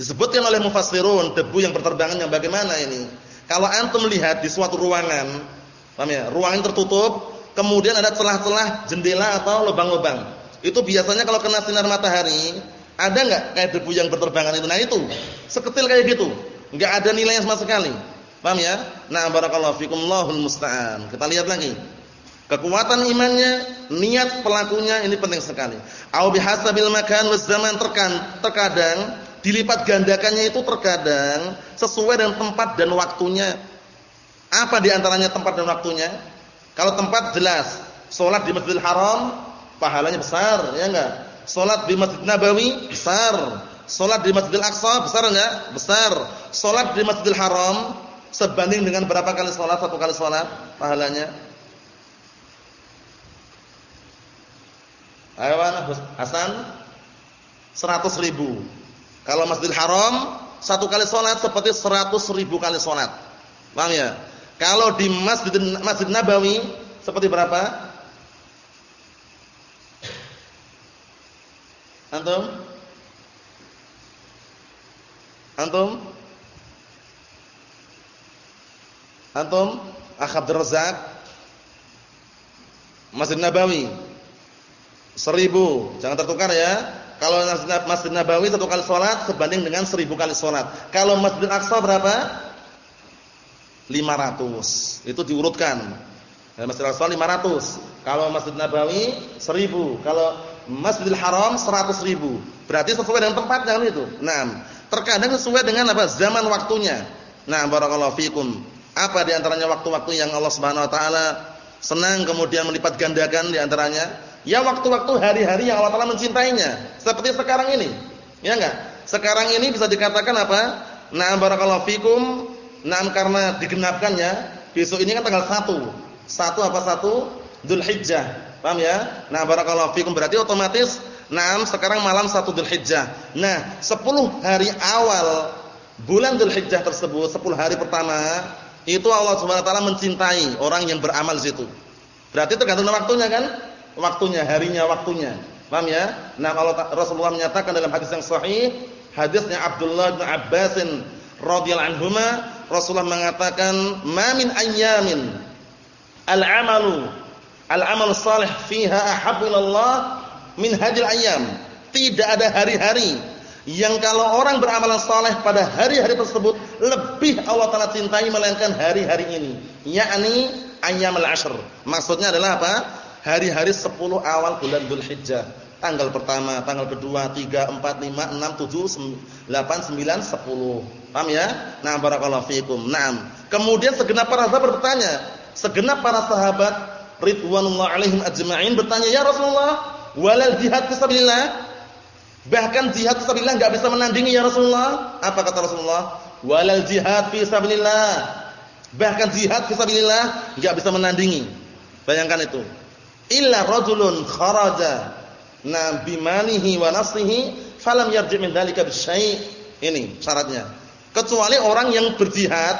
Speaker 2: Disebutkan oleh mufassirun, debu yang berterbangan yang bagaimana ini? Kalau antum lihat di suatu ruangan, paham ya? Ruangan tertutup, kemudian ada celah-celah jendela atau lubang-lubang. Itu biasanya kalau kena sinar matahari, ada enggak kayak debu yang berterbangan itu? Nah itu, seketil kayak gitu. Enggak ada nilainya sama sekali. Paham ya? Nah, barakallahu fikum Allahul musta'an. Kita lihat lagi. Kekuatan imannya, niat pelakunya ini penting sekali. Au bihasabil makan waz zaman terkan, terkadang dilipat gandakannya itu terkadang sesuai dengan tempat dan waktunya. Apa di antaranya tempat dan waktunya? Kalau tempat jelas, salat di Masjidil Haram pahalanya besar, ya enggak? Salat di Masjid Nabawi besar. Salat di Masjidil Aqsa besar enggak? Besar. Salat di Masjidil Haram sebanding dengan berapa kali salat satu kali salat pahalanya? Ayo Hasan 100 ribu. Kalau Masjidil Haram satu kali sholat seperti 100 ribu kali sholat. Paham ya? Kalau di Masjid Masjid Nabawi seperti berapa? Antum? Antum? Antum? Akh Razak Masjid Nabawi Seribu, jangan tertukar ya. Kalau Masjid Nabawi satu kali sholat sebanding dengan seribu kali sholat. Kalau Masjid Aqsa berapa? Lima ratus. Itu diurutkan. Masjid Aqsa lima ratus. Kalau Masjid Nabawi seribu. Kalau Masjidil Haram 100 ribu. Berarti sesuai dengan tempatnya kan itu. Nah, terkadang sesuai dengan apa? Zaman waktunya. Nah, barakallahu fikum. Apa di antaranya waktu-waktu yang Allah Subhanahu wa taala senang kemudian melipat gandakan di antaranya? Ya waktu-waktu hari-hari yang Allah taala mencintainya. Seperti sekarang ini. Ya enggak? Sekarang ini bisa dikatakan apa? Nah, barakallahu fikum. Nah, karena digenapkannya, besok ini kan tanggal 1. 1 apa 1? Dzulhijjah. Paham ya? Nah, barakallahu fikum berarti otomatis nah sekarang malam 1 Dzulhijjah. Nah, 10 hari awal bulan Dzulhijjah tersebut, 10 hari pertama, itu Allah Subhanahu wa taala mencintai orang yang beramal situ. Berarti tergantung waktunya kan? Waktunya, harinya, waktunya. Paham ya? Nah, Allah Rasulullah menyatakan dalam hadis yang sahih, hadisnya Abdullah bin Abbas radhiyallahu anhuma, Rasulullah mengatakan, "Ma min ayyamin al-amalu Al-amal salih fiha ahabbu ilallah min hadil ayyam. Tidak ada hari-hari yang kalau orang beramal saleh pada hari-hari tersebut lebih Allah taala cintai melainkan hari-hari ini, yakni ayyamul ashr. Maksudnya adalah apa? Hari-hari 10 awal bulan Dzulhijjah. Tanggal pertama, tanggal kedua, tiga, empat, lima, enam, tujuh, delapan, sembilan, sepuluh. Paham ya? Nah, barakallahu fiikum. Naam. Kemudian segenap para sahabat bertanya, segenap para sahabat ridwanullah alaihim ajma'in bertanya, "Ya Rasulullah, walal jihad fisabilillah?" Bahkan jihad fisabilillah enggak bisa menandingi ya Rasulullah. Apa kata Rasulullah? Walal jihad fisabilillah. Bahkan jihad fisabilillah enggak bisa menandingi. Bayangkan itu. Illa rajulun kharaja na bimalihi wa nafsihi falam yarji' min dzalika. Ini syaratnya. Kecuali orang yang berjihad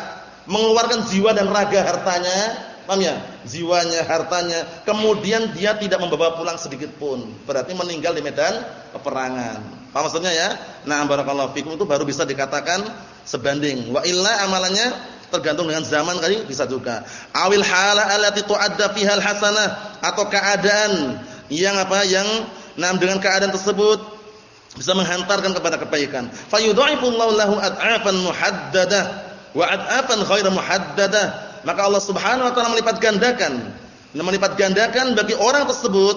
Speaker 2: mengeluarkan jiwa dan raga hartanya Paham ya? Jiwanya, hartanya, kemudian dia tidak membawa pulang sedikit pun. Berarti meninggal di medan peperangan. Paham maksudnya ya? Nah, barakallahu fikum itu baru bisa dikatakan sebanding. Wa illa amalannya tergantung dengan zaman kali bisa juga. Awil hala allati tu'adda fiha hasanah atau keadaan yang apa? Yang nah dengan keadaan tersebut bisa menghantarkan kepada kebaikan. Fayudha'ifullahu lahu ad'afan muhaddadah wa ad'afan ghairu muhaddadah maka Allah Subhanahu wa taala melipat gandakan. Nah, melipat gandakan bagi orang tersebut.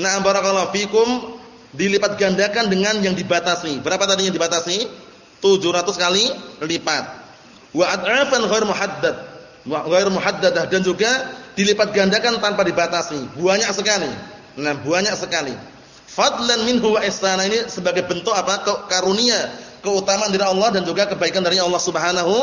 Speaker 2: Nah, barakallahu fikum dilipat gandakan dengan yang dibatasi. Berapa tadi yang dibatasi? 700 kali lipat. Wa ad'afan ghair muhaddad. Wa ghair muhaddadah dan juga dilipat gandakan tanpa dibatasi. Banyak sekali. Nah, banyak sekali. Fadlan minhu wa ihsana ini sebagai bentuk apa? karunia, keutamaan dari Allah dan juga kebaikan dari Allah Subhanahu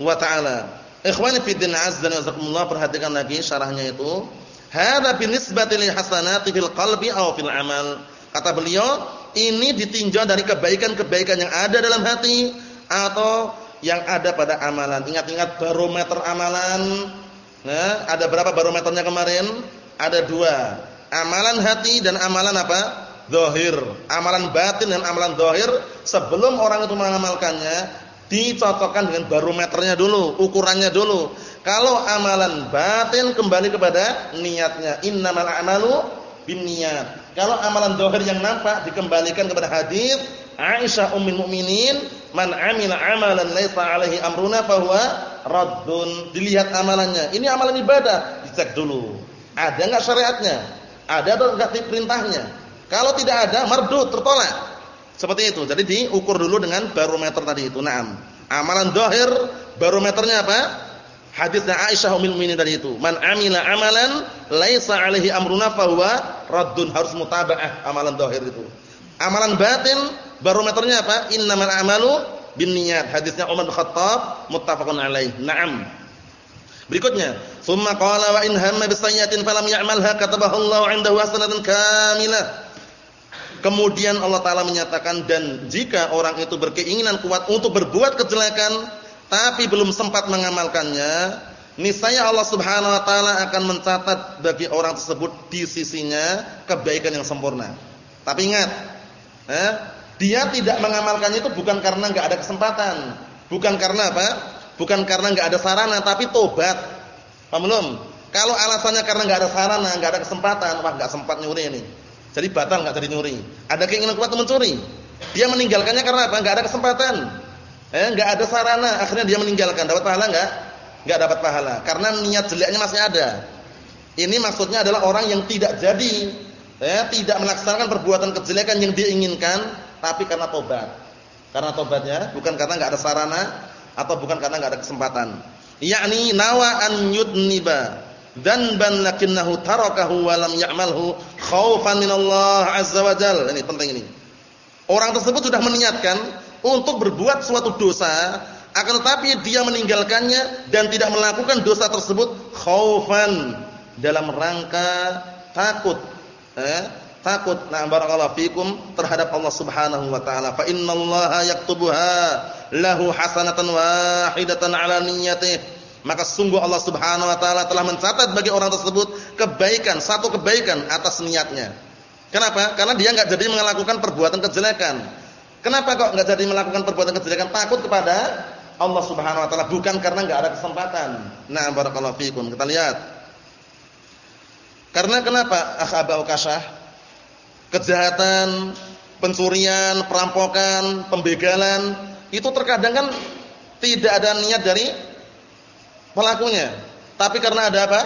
Speaker 2: wa taala. Ikhwani fi din azza wa jazakumullah perhatikan lagi syarahnya itu. Hadza binisbati lil hasanati fil qalbi aw fil amal. Kata beliau, ini ditinjau dari kebaikan-kebaikan yang ada dalam hati atau yang ada pada amalan. Ingat-ingat barometer amalan. Nah, ada berapa barometernya kemarin? Ada dua. Amalan hati dan amalan apa? Zahir. Amalan batin dan amalan zahir sebelum orang itu mengamalkannya dicocokkan dengan barometernya dulu, ukurannya dulu. Kalau amalan batin kembali kepada niatnya. Innamal a'malu binniyat. Kalau amalan dohir yang nampak dikembalikan kepada hadis Aisyah ummul mukminin, "Man 'amila 'amalan laisa 'alaihi amruna fahuwa raddun." Dilihat amalannya. Ini amalan ibadah, dicek dulu. Ada enggak syariatnya? Ada atau enggak perintahnya? Kalau tidak ada, mardud, tertolak. Seperti itu. Jadi diukur dulu dengan barometer tadi itu. Naam. Amalan zahir barometernya apa? Hadisnya Aisyah ummul mukminin tadi itu. Man amila amalan laisa alaihi amruna fahuwa raddun. Harus mutabaah amalan zahir itu. Amalan batin barometernya apa? Innamal a'malu binniyat. Hadisnya Umar bin Khattab muttafaqun alaih. Naam. Berikutnya, "Tsumma qala wa in hamma bisayyatin falam ya'malha katabahu Allahu 'indahu hasanatan kamilah." Kemudian Allah Ta'ala menyatakan dan jika orang itu berkeinginan kuat untuk berbuat kejelekan tapi belum sempat mengamalkannya, niscaya Allah Subhanahu wa taala akan mencatat bagi orang tersebut di sisinya kebaikan yang sempurna. Tapi ingat, eh, dia tidak mengamalkannya itu bukan karena enggak ada kesempatan, bukan karena apa? Bukan karena enggak ada sarana, tapi tobat. Paham belum? Kalau alasannya karena enggak ada sarana, enggak ada kesempatan, wah enggak sempat nyuri ini jadi batal enggak jadi nyuri. Ada keinginan kuat mencuri. Dia meninggalkannya karena apa? Enggak ada kesempatan. Eh, enggak ada sarana, akhirnya dia meninggalkan. Dapat pahala enggak? Enggak dapat pahala karena niat jeleknya masih ada. Ini maksudnya adalah orang yang tidak jadi Ya, tidak melaksanakan perbuatan kejelekan yang diinginkan, tapi karena tobat. Karena tobatnya, bukan karena enggak ada sarana atau bukan karena enggak ada kesempatan. Yakni nawa an yudniba dzanban lakinnahu tarakahu wa lam ya'malhu khaufan minallah azza wa jalla. Ini penting ini. Orang tersebut sudah meniatkan untuk berbuat suatu dosa, akan tetapi dia meninggalkannya dan tidak melakukan dosa tersebut khaufan dalam rangka takut eh, takut nah barakallahu fikum terhadap Allah Subhanahu wa taala fa innallaha yaktubuha lahu hasanatan wahidatan ala niyyatihi maka sungguh Allah Subhanahu wa taala telah mencatat bagi orang tersebut kebaikan satu kebaikan atas niatnya. Kenapa? Karena dia enggak jadi melakukan perbuatan kejelekan. Kenapa kok enggak jadi melakukan perbuatan kejelekan? Takut kepada Allah Subhanahu wa taala. Bukan karena enggak ada kesempatan. Nah barakallahu fikum kita lihat. Karena kenapa? Akh Ukashah? Kejahatan, pencurian, perampokan, pembegalan itu terkadang kan tidak ada niat dari pelakunya. Tapi karena ada apa?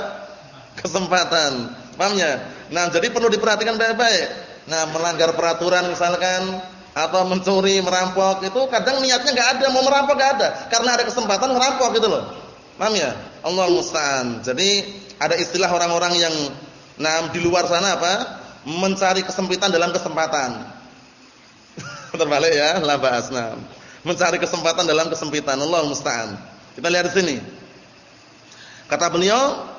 Speaker 2: Kesempatan. Paham ya? Nah, jadi perlu diperhatikan baik-baik. Nah, melanggar peraturan misalkan atau mencuri, merampok itu kadang niatnya enggak ada, mau merampok enggak ada. Karena ada kesempatan merampok gitu loh. Paham ya? Allah musta'an. Jadi ada istilah orang-orang yang Nah, di luar sana apa? Mencari kesempitan dalam kesempatan. Terbalik ya, la ba'asna. Mencari kesempatan dalam kesempitan. Allah musta'an. Kita lihat di sini. Kata beliau,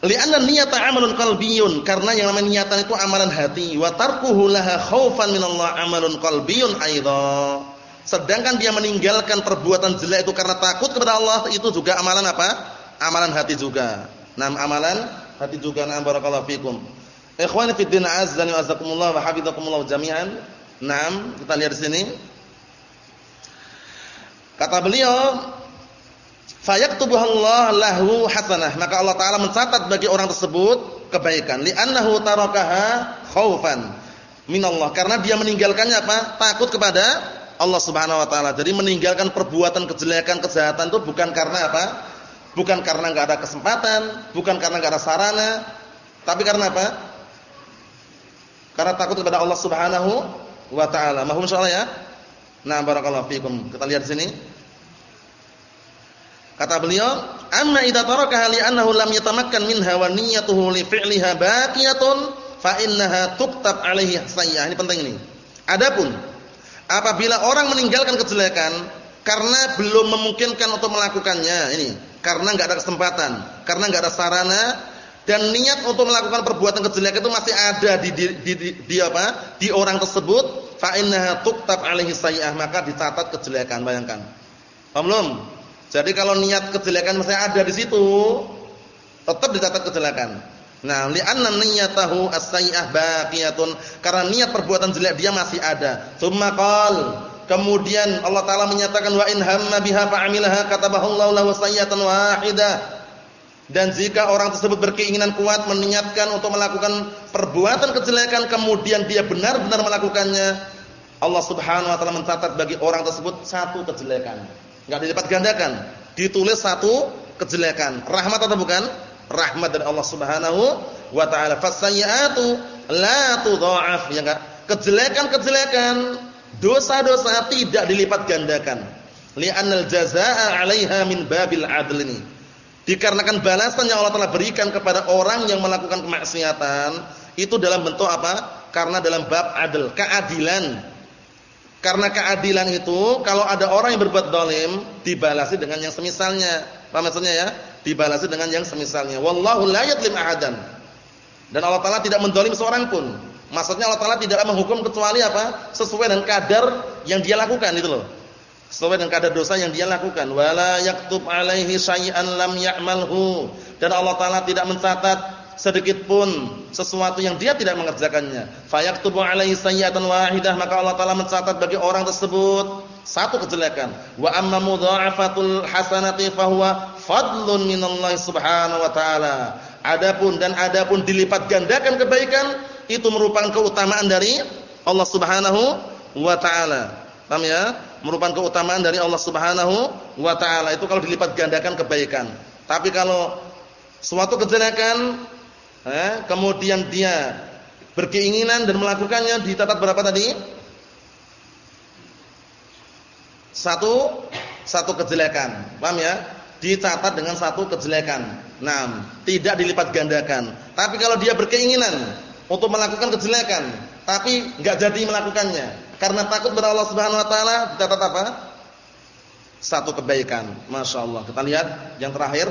Speaker 2: Li'anna niyata amalun qalbiyun karena yang namanya niatan itu amalan hati wa tarkuhu laha khaufan minallah amalun qalbiyun aidha. Sedangkan dia meninggalkan perbuatan jelek itu karena takut kepada Allah itu juga amalan apa? Amalan hati juga. Nah, amalan hati juga na'am barakallahu fikum. Ikhwani fi din azzani wa azakumullah wa hafizakumullah jami'an. Naam, kita lihat di sini. Kata beliau, fayaktubuhallahu lahu hasanah. Maka Allah taala mencatat bagi orang tersebut kebaikan li'annahu tarakaha khaufan minallah karena dia meninggalkannya apa? Takut kepada Allah Subhanahu wa taala. Jadi meninggalkan perbuatan kejelekan, kejahatan itu bukan karena apa? Bukan karena enggak ada kesempatan, bukan karena enggak ada sarana, tapi karena apa? Karena takut kepada Allah Subhanahu wa taala. Mahum insyaallah ya. Nah, barakallahu fikum. Kita lihat sini. Kata beliau, "Amma idza tarakaha li'annahu lam yatamakkan minha wa niyyatuhu li fi'liha baqiyatun fa innaha tuktab 'alaihi sayyah." Ini penting ini. Adapun apabila orang meninggalkan kejelekan karena belum memungkinkan untuk melakukannya, ini karena enggak ada kesempatan, karena enggak ada sarana dan niat untuk melakukan perbuatan kejelekan itu masih ada di di, di, di, di apa? di orang tersebut, fa innaha tuktab alaihi sayyi'ah, maka dicatat kejelekan, bayangkan. Paham belum? Jadi kalau niat kejelekan masih ada di situ, tetap dicatat kejelekan. Nah, li'anna niyyatahu as-sayyi'ah baqiyatun, karena niat perbuatan jelek dia masih ada. Tsumma Kemudian Allah taala menyatakan wa in hamma biha fa'amilaha katabahallahu lahu sayyatan wahidah. Dan jika orang tersebut berkeinginan kuat meniatkan untuk melakukan perbuatan kejelekan kemudian dia benar-benar melakukannya, Allah Subhanahu wa taala mencatat bagi orang tersebut satu kejelekan. Enggak dilipat gandakan, ditulis satu kejelekan. Rahmat atau bukan? Rahmat dari Allah Subhanahu wa taala. Fasayyi'atu la tudha'af, ya enggak? Kejelekan-kejelekan dosa-dosa tidak dilipat gandakan. Li'annal jazaa'a 'alaiha min babil 'adl ini. Dikarenakan balasan yang Allah telah berikan kepada orang yang melakukan kemaksiatan itu dalam bentuk apa? Karena dalam bab adil, keadilan. Karena keadilan itu kalau ada orang yang berbuat dolim dibalasi dengan yang semisalnya. Paham maksudnya ya? Dibalasi dengan yang semisalnya. Wallahu la yadlim ahadan. Dan Allah Taala tidak mendolim seorang pun. Maksudnya Allah Taala tidak menghukum kecuali apa? Sesuai dengan kadar yang dia lakukan itu loh. Sesuai dengan kadar dosa yang dia lakukan. Wala yaktub alaihi syai'an lam ya'malhu. Dan Allah Taala tidak mencatat sedikit pun sesuatu yang dia tidak mengerjakannya. Fayaktubu alaihi sayyi'atan wahidah, maka Allah Taala mencatat bagi orang tersebut satu kejelekan. Wa amma mudha'afatul hasanati fahuwa fadlun minallahi subhanahu wa ta'ala. Adapun dan adapun dilipat gandakan kebaikan itu merupakan keutamaan dari Allah Subhanahu wa taala. Paham ya? Merupakan keutamaan dari Allah Subhanahu wa taala. Itu kalau dilipat gandakan kebaikan. Tapi kalau suatu kejelekan eh, kemudian dia berkeinginan dan melakukannya dicatat berapa tadi? Satu satu kejelekan. Paham ya? Dicatat dengan satu kejelekan. Nah, tidak dilipat gandakan. Tapi kalau dia berkeinginan untuk melakukan kejelekan, tapi enggak jadi melakukannya karena takut kepada Allah Subhanahu wa taala, dicatat apa? Satu kebaikan. Masya Allah. Kita lihat yang terakhir.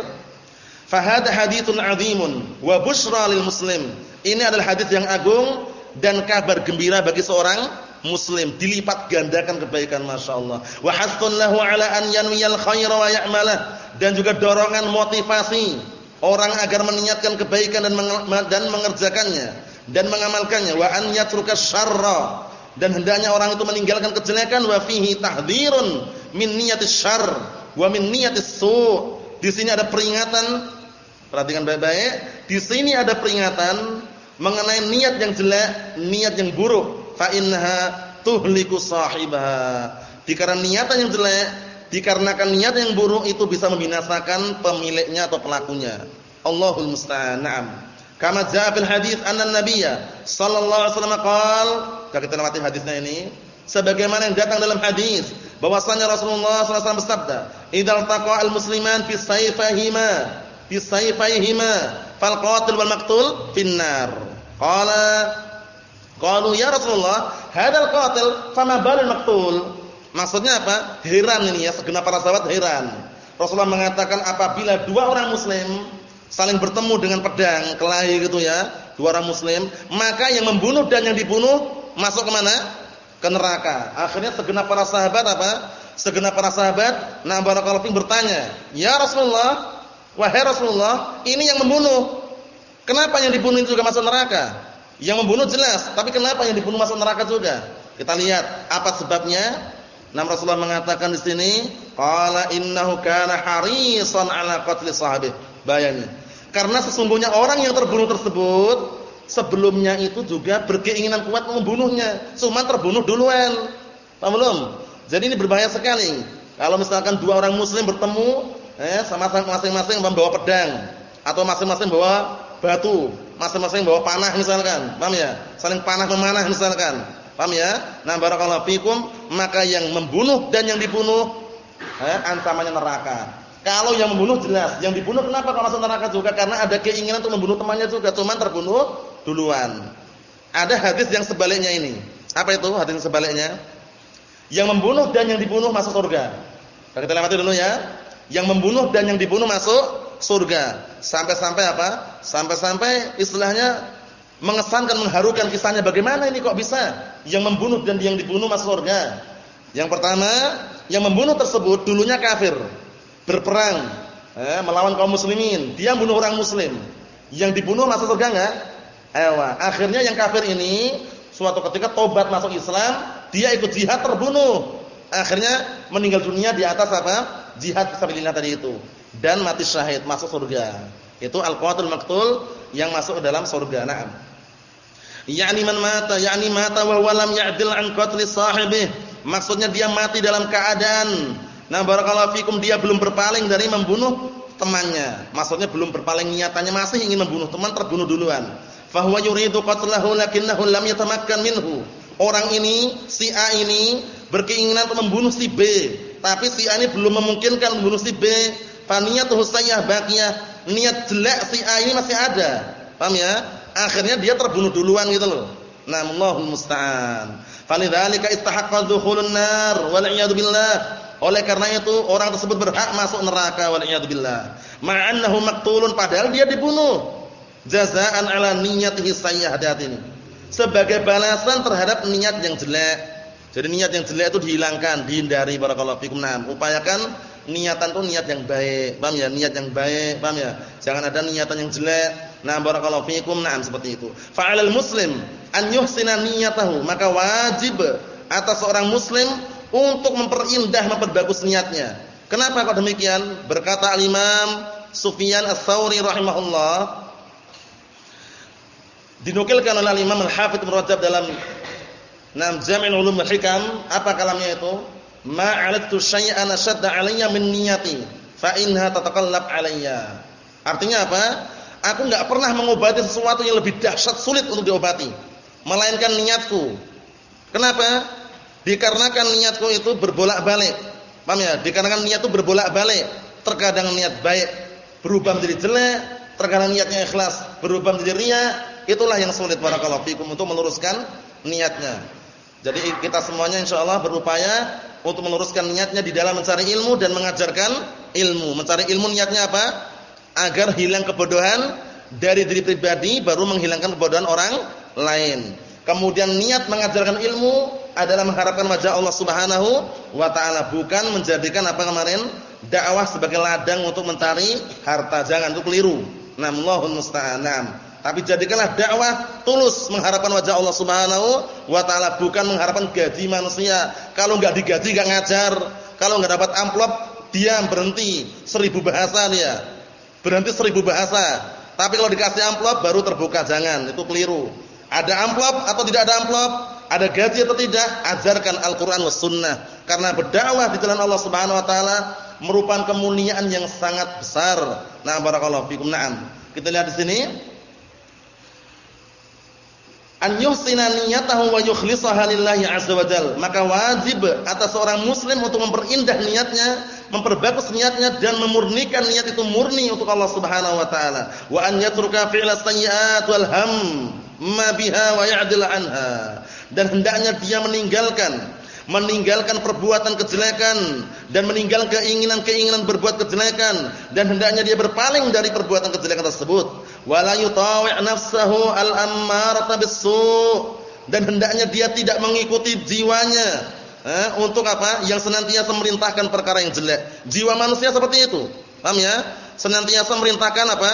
Speaker 2: Fahada hadithun azimun wa bushra lil muslim. Ini adalah hadis yang agung dan kabar gembira bagi seorang muslim. Dilipat gandakan kebaikan Masya Allah. Wa hasun lahu ala an yanwiyal khaira wa ya'malah. Dan juga dorongan motivasi orang agar meniatkan kebaikan dan dan mengerjakannya dan mengamalkannya. Wa an yatruka syarra. Dan hendaknya orang itu meninggalkan kejelekan. Wa fihi tahdhirun min niyatis syarr wa min niyatis su. Di sini ada peringatan perhatikan baik-baik di sini ada peringatan mengenai niat yang jelek niat yang buruk fa innaha tuhliku sahibaha. Dikarenakan niatan yang jelek, dikarenakan niat yang buruk itu bisa membinasakan pemiliknya atau pelakunya. Allahul musta'an. Naam. Kama jaa fil hadis anna nabiyya sallallahu alaihi wasallam qaal, kita lewati hadisnya ini, sebagaimana yang datang dalam hadis bahwasanya Rasulullah sallallahu alaihi wasallam bersabda, "Idzal taqa al-musliman fi sayfihima, fi sayfihima, fal qatil wal maqtul finnar." Qala Qalu ya Rasulullah, hadzal qatil fama balul? Maksudnya apa? Heran ini ya, segenap para sahabat heran. Rasulullah mengatakan apabila dua orang muslim saling bertemu dengan pedang, kelahi gitu ya, dua orang muslim, maka yang membunuh dan yang dibunuh masuk ke mana? Ke neraka. Akhirnya segenap para sahabat apa? Segenap para sahabat, nah barakallahu bertanya, "Ya Rasulullah, wahai Rasulullah, ini yang membunuh. Kenapa yang dibunuh itu juga masuk neraka?" Yang membunuh jelas, tapi kenapa yang dibunuh masuk neraka juga? Kita lihat apa sebabnya. Nam Rasulullah mengatakan di sini, qala innahu kana harisan ala qatli sahabih. Bayangin. Karena sesungguhnya orang yang terbunuh tersebut sebelumnya itu juga berkeinginan kuat membunuhnya, cuma terbunuh duluan. Paham belum? Jadi ini berbahaya sekali. Kalau misalkan dua orang muslim bertemu, eh sama masing-masing membawa pedang atau masing-masing bawa batu, masing-masing bawa panah misalkan, paham ya? Saling panah memanah misalkan. Paham ya? Nah, barakallahu fikum, maka yang membunuh dan yang dibunuh eh, ancamannya neraka. Kalau yang membunuh jelas, yang dibunuh kenapa kalau masuk neraka juga? Karena ada keinginan untuk membunuh temannya juga, cuman terbunuh duluan. Ada hadis yang sebaliknya ini. Apa itu hadis yang sebaliknya? Yang membunuh dan yang dibunuh masuk surga. Kita lewati dulu ya. Yang membunuh dan yang dibunuh masuk surga. Sampai-sampai apa? Sampai-sampai istilahnya mengesankan, mengharukan kisahnya. Bagaimana ini kok bisa yang membunuh dan yang dibunuh masuk surga? Yang pertama, yang membunuh tersebut dulunya kafir, berperang, eh, melawan kaum muslimin. Dia bunuh orang muslim. Yang dibunuh masuk surga enggak? Ewa. Akhirnya yang kafir ini suatu ketika tobat masuk Islam, dia ikut jihad terbunuh. Akhirnya meninggal dunia di atas apa? Jihad fisabilillah tadi itu dan mati syahid masuk surga. Itu al-qatil maqtul yang masuk dalam surga. Naam. Yakni man mata, yakni mata wa huwa lam ya'dil an qatli sahibih. Maksudnya dia mati dalam keadaan nah barakallahu fikum dia belum berpaling dari membunuh temannya. Maksudnya belum berpaling niatannya masih ingin membunuh teman terbunuh duluan. Fa huwa yuridu qatlahu lakinnahu lam yatamakkan minhu. Orang ini si A ini berkeinginan untuk membunuh si B, tapi si A ini belum memungkinkan membunuh si B Faniyatuhu sayyah baqiyah. Niat jelek si A ini masih ada. Paham ya? Akhirnya dia terbunuh duluan gitu loh. Nah, Allahul musta'an. Falidzalika istahaqqa dukhulun nar wal billah. Oleh karena itu orang tersebut berhak masuk neraka wal billah. Ma'annahu maqtulun padahal dia dibunuh. Jazaan ala niyyatihi sayyah hati ini. Sebagai balasan terhadap niat yang jelek. Jadi niat yang jelek itu dihilangkan, dihindari barakallahu fikum. Nah, upayakan niatan tuh niat yang baik. Paham ya? Niat yang baik, paham ya? Jangan ada niatan yang jelek. Nah, barakallahu fikum. Naam seperti itu. Fa'alal muslim an yuhsina niyatahu, maka wajib atas seorang muslim untuk memperindah, memperbagus niatnya. Kenapa kok demikian? Berkata al-Imam Sufyan Ats-Tsauri rahimahullah dinukilkan oleh al-Imam Al-Hafidz Ibnu Rajab dalam Nam Jami' Ulum Al-Hikam, apa kalamnya itu? ma'alattu syai'an asadda 'alayya min niyati fa inha tatakallab 'alayya. Artinya apa? Aku enggak pernah mengobati sesuatu yang lebih dahsyat sulit untuk diobati, melainkan niatku. Kenapa? Dikarenakan niatku itu berbolak-balik. Paham ya? Dikarenakan niat itu berbolak-balik. Terkadang niat baik berubah menjadi jelek, terkadang niatnya ikhlas berubah menjadi riya. Itulah yang sulit barakallahu fikum untuk meluruskan niatnya. Jadi kita semuanya insyaallah berupaya untuk meluruskan niatnya di dalam mencari ilmu dan mengajarkan ilmu. Mencari ilmu niatnya apa? Agar hilang kebodohan dari diri pribadi baru menghilangkan kebodohan orang lain. Kemudian niat mengajarkan ilmu adalah mengharapkan wajah Allah Subhanahu wa taala, bukan menjadikan apa kemarin dakwah sebagai ladang untuk mencari harta. Jangan itu keliru. Namallahul musta'an. Tapi jadikanlah dakwah tulus mengharapkan wajah Allah Subhanahu wa taala, bukan mengharapkan gaji manusia. Kalau enggak digaji enggak ngajar. Kalau enggak dapat amplop, diam berhenti. Seribu bahasa dia. Berhenti seribu bahasa. Tapi kalau dikasih amplop baru terbuka, jangan. Itu keliru. Ada amplop atau tidak ada amplop? Ada gaji atau tidak? Ajarkan Al-Qur'an was sunnah. Karena berdakwah di jalan Allah Subhanahu wa taala merupakan kemuliaan yang sangat besar. Nah, barakallahu fikum. Naam. Kita lihat di sini. An yuhsina niyatahu wa yukhlishaha lillahi azza wa jal. Maka wajib atas seorang muslim untuk memperindah niatnya, memperbagus niatnya dan memurnikan niat itu murni untuk Allah Subhanahu wa taala. Wa an yatruka fi'la sayyi'at wal ham ma biha wa ya'dil anha dan hendaknya dia meninggalkan meninggalkan perbuatan kejelekan dan meninggalkan keinginan-keinginan berbuat kejelekan dan hendaknya dia berpaling dari perbuatan kejelekan tersebut wala yutawi' nafsahu al-ammarata bis-su' dan hendaknya dia tidak mengikuti jiwanya. Eh, untuk apa? Yang senantiasa memerintahkan perkara yang jelek. Jiwa manusia seperti itu. Paham ya? Senantiasa memerintahkan apa?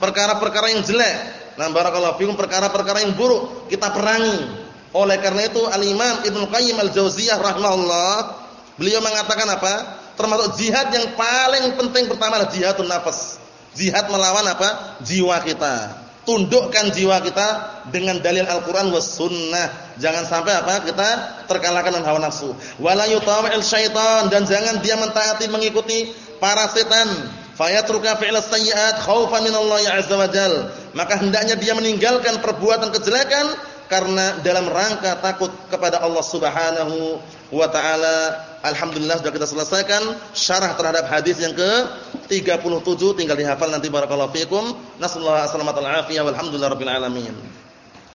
Speaker 2: Perkara-perkara yang jelek. Nah, barakallahu fikum perkara-perkara yang buruk kita perangi. Oleh karena itu Al-Imam Ibnu Qayyim Al-Jauziyah rahimahullah, beliau mengatakan apa? Termasuk jihad yang paling penting pertama adalah jihadun nafas. Jihad melawan apa? Jiwa kita. Tundukkan jiwa kita dengan dalil Al-Qur'an was sunnah. Jangan sampai apa? Kita terkalahkan dengan hawa nafsu. Wala yutawi'il syaitan dan jangan dia mentaati mengikuti para setan fayatruka fi'la sayyi'at khaufan min Allah azza maka hendaknya dia meninggalkan perbuatan kejelekan karena dalam rangka takut kepada Allah Subhanahu wa taala alhamdulillah sudah kita selesaikan syarah terhadap hadis yang ke 37 tinggal dihafal nanti barakallahu fikum. Nasallahu alaihi wasallam alamin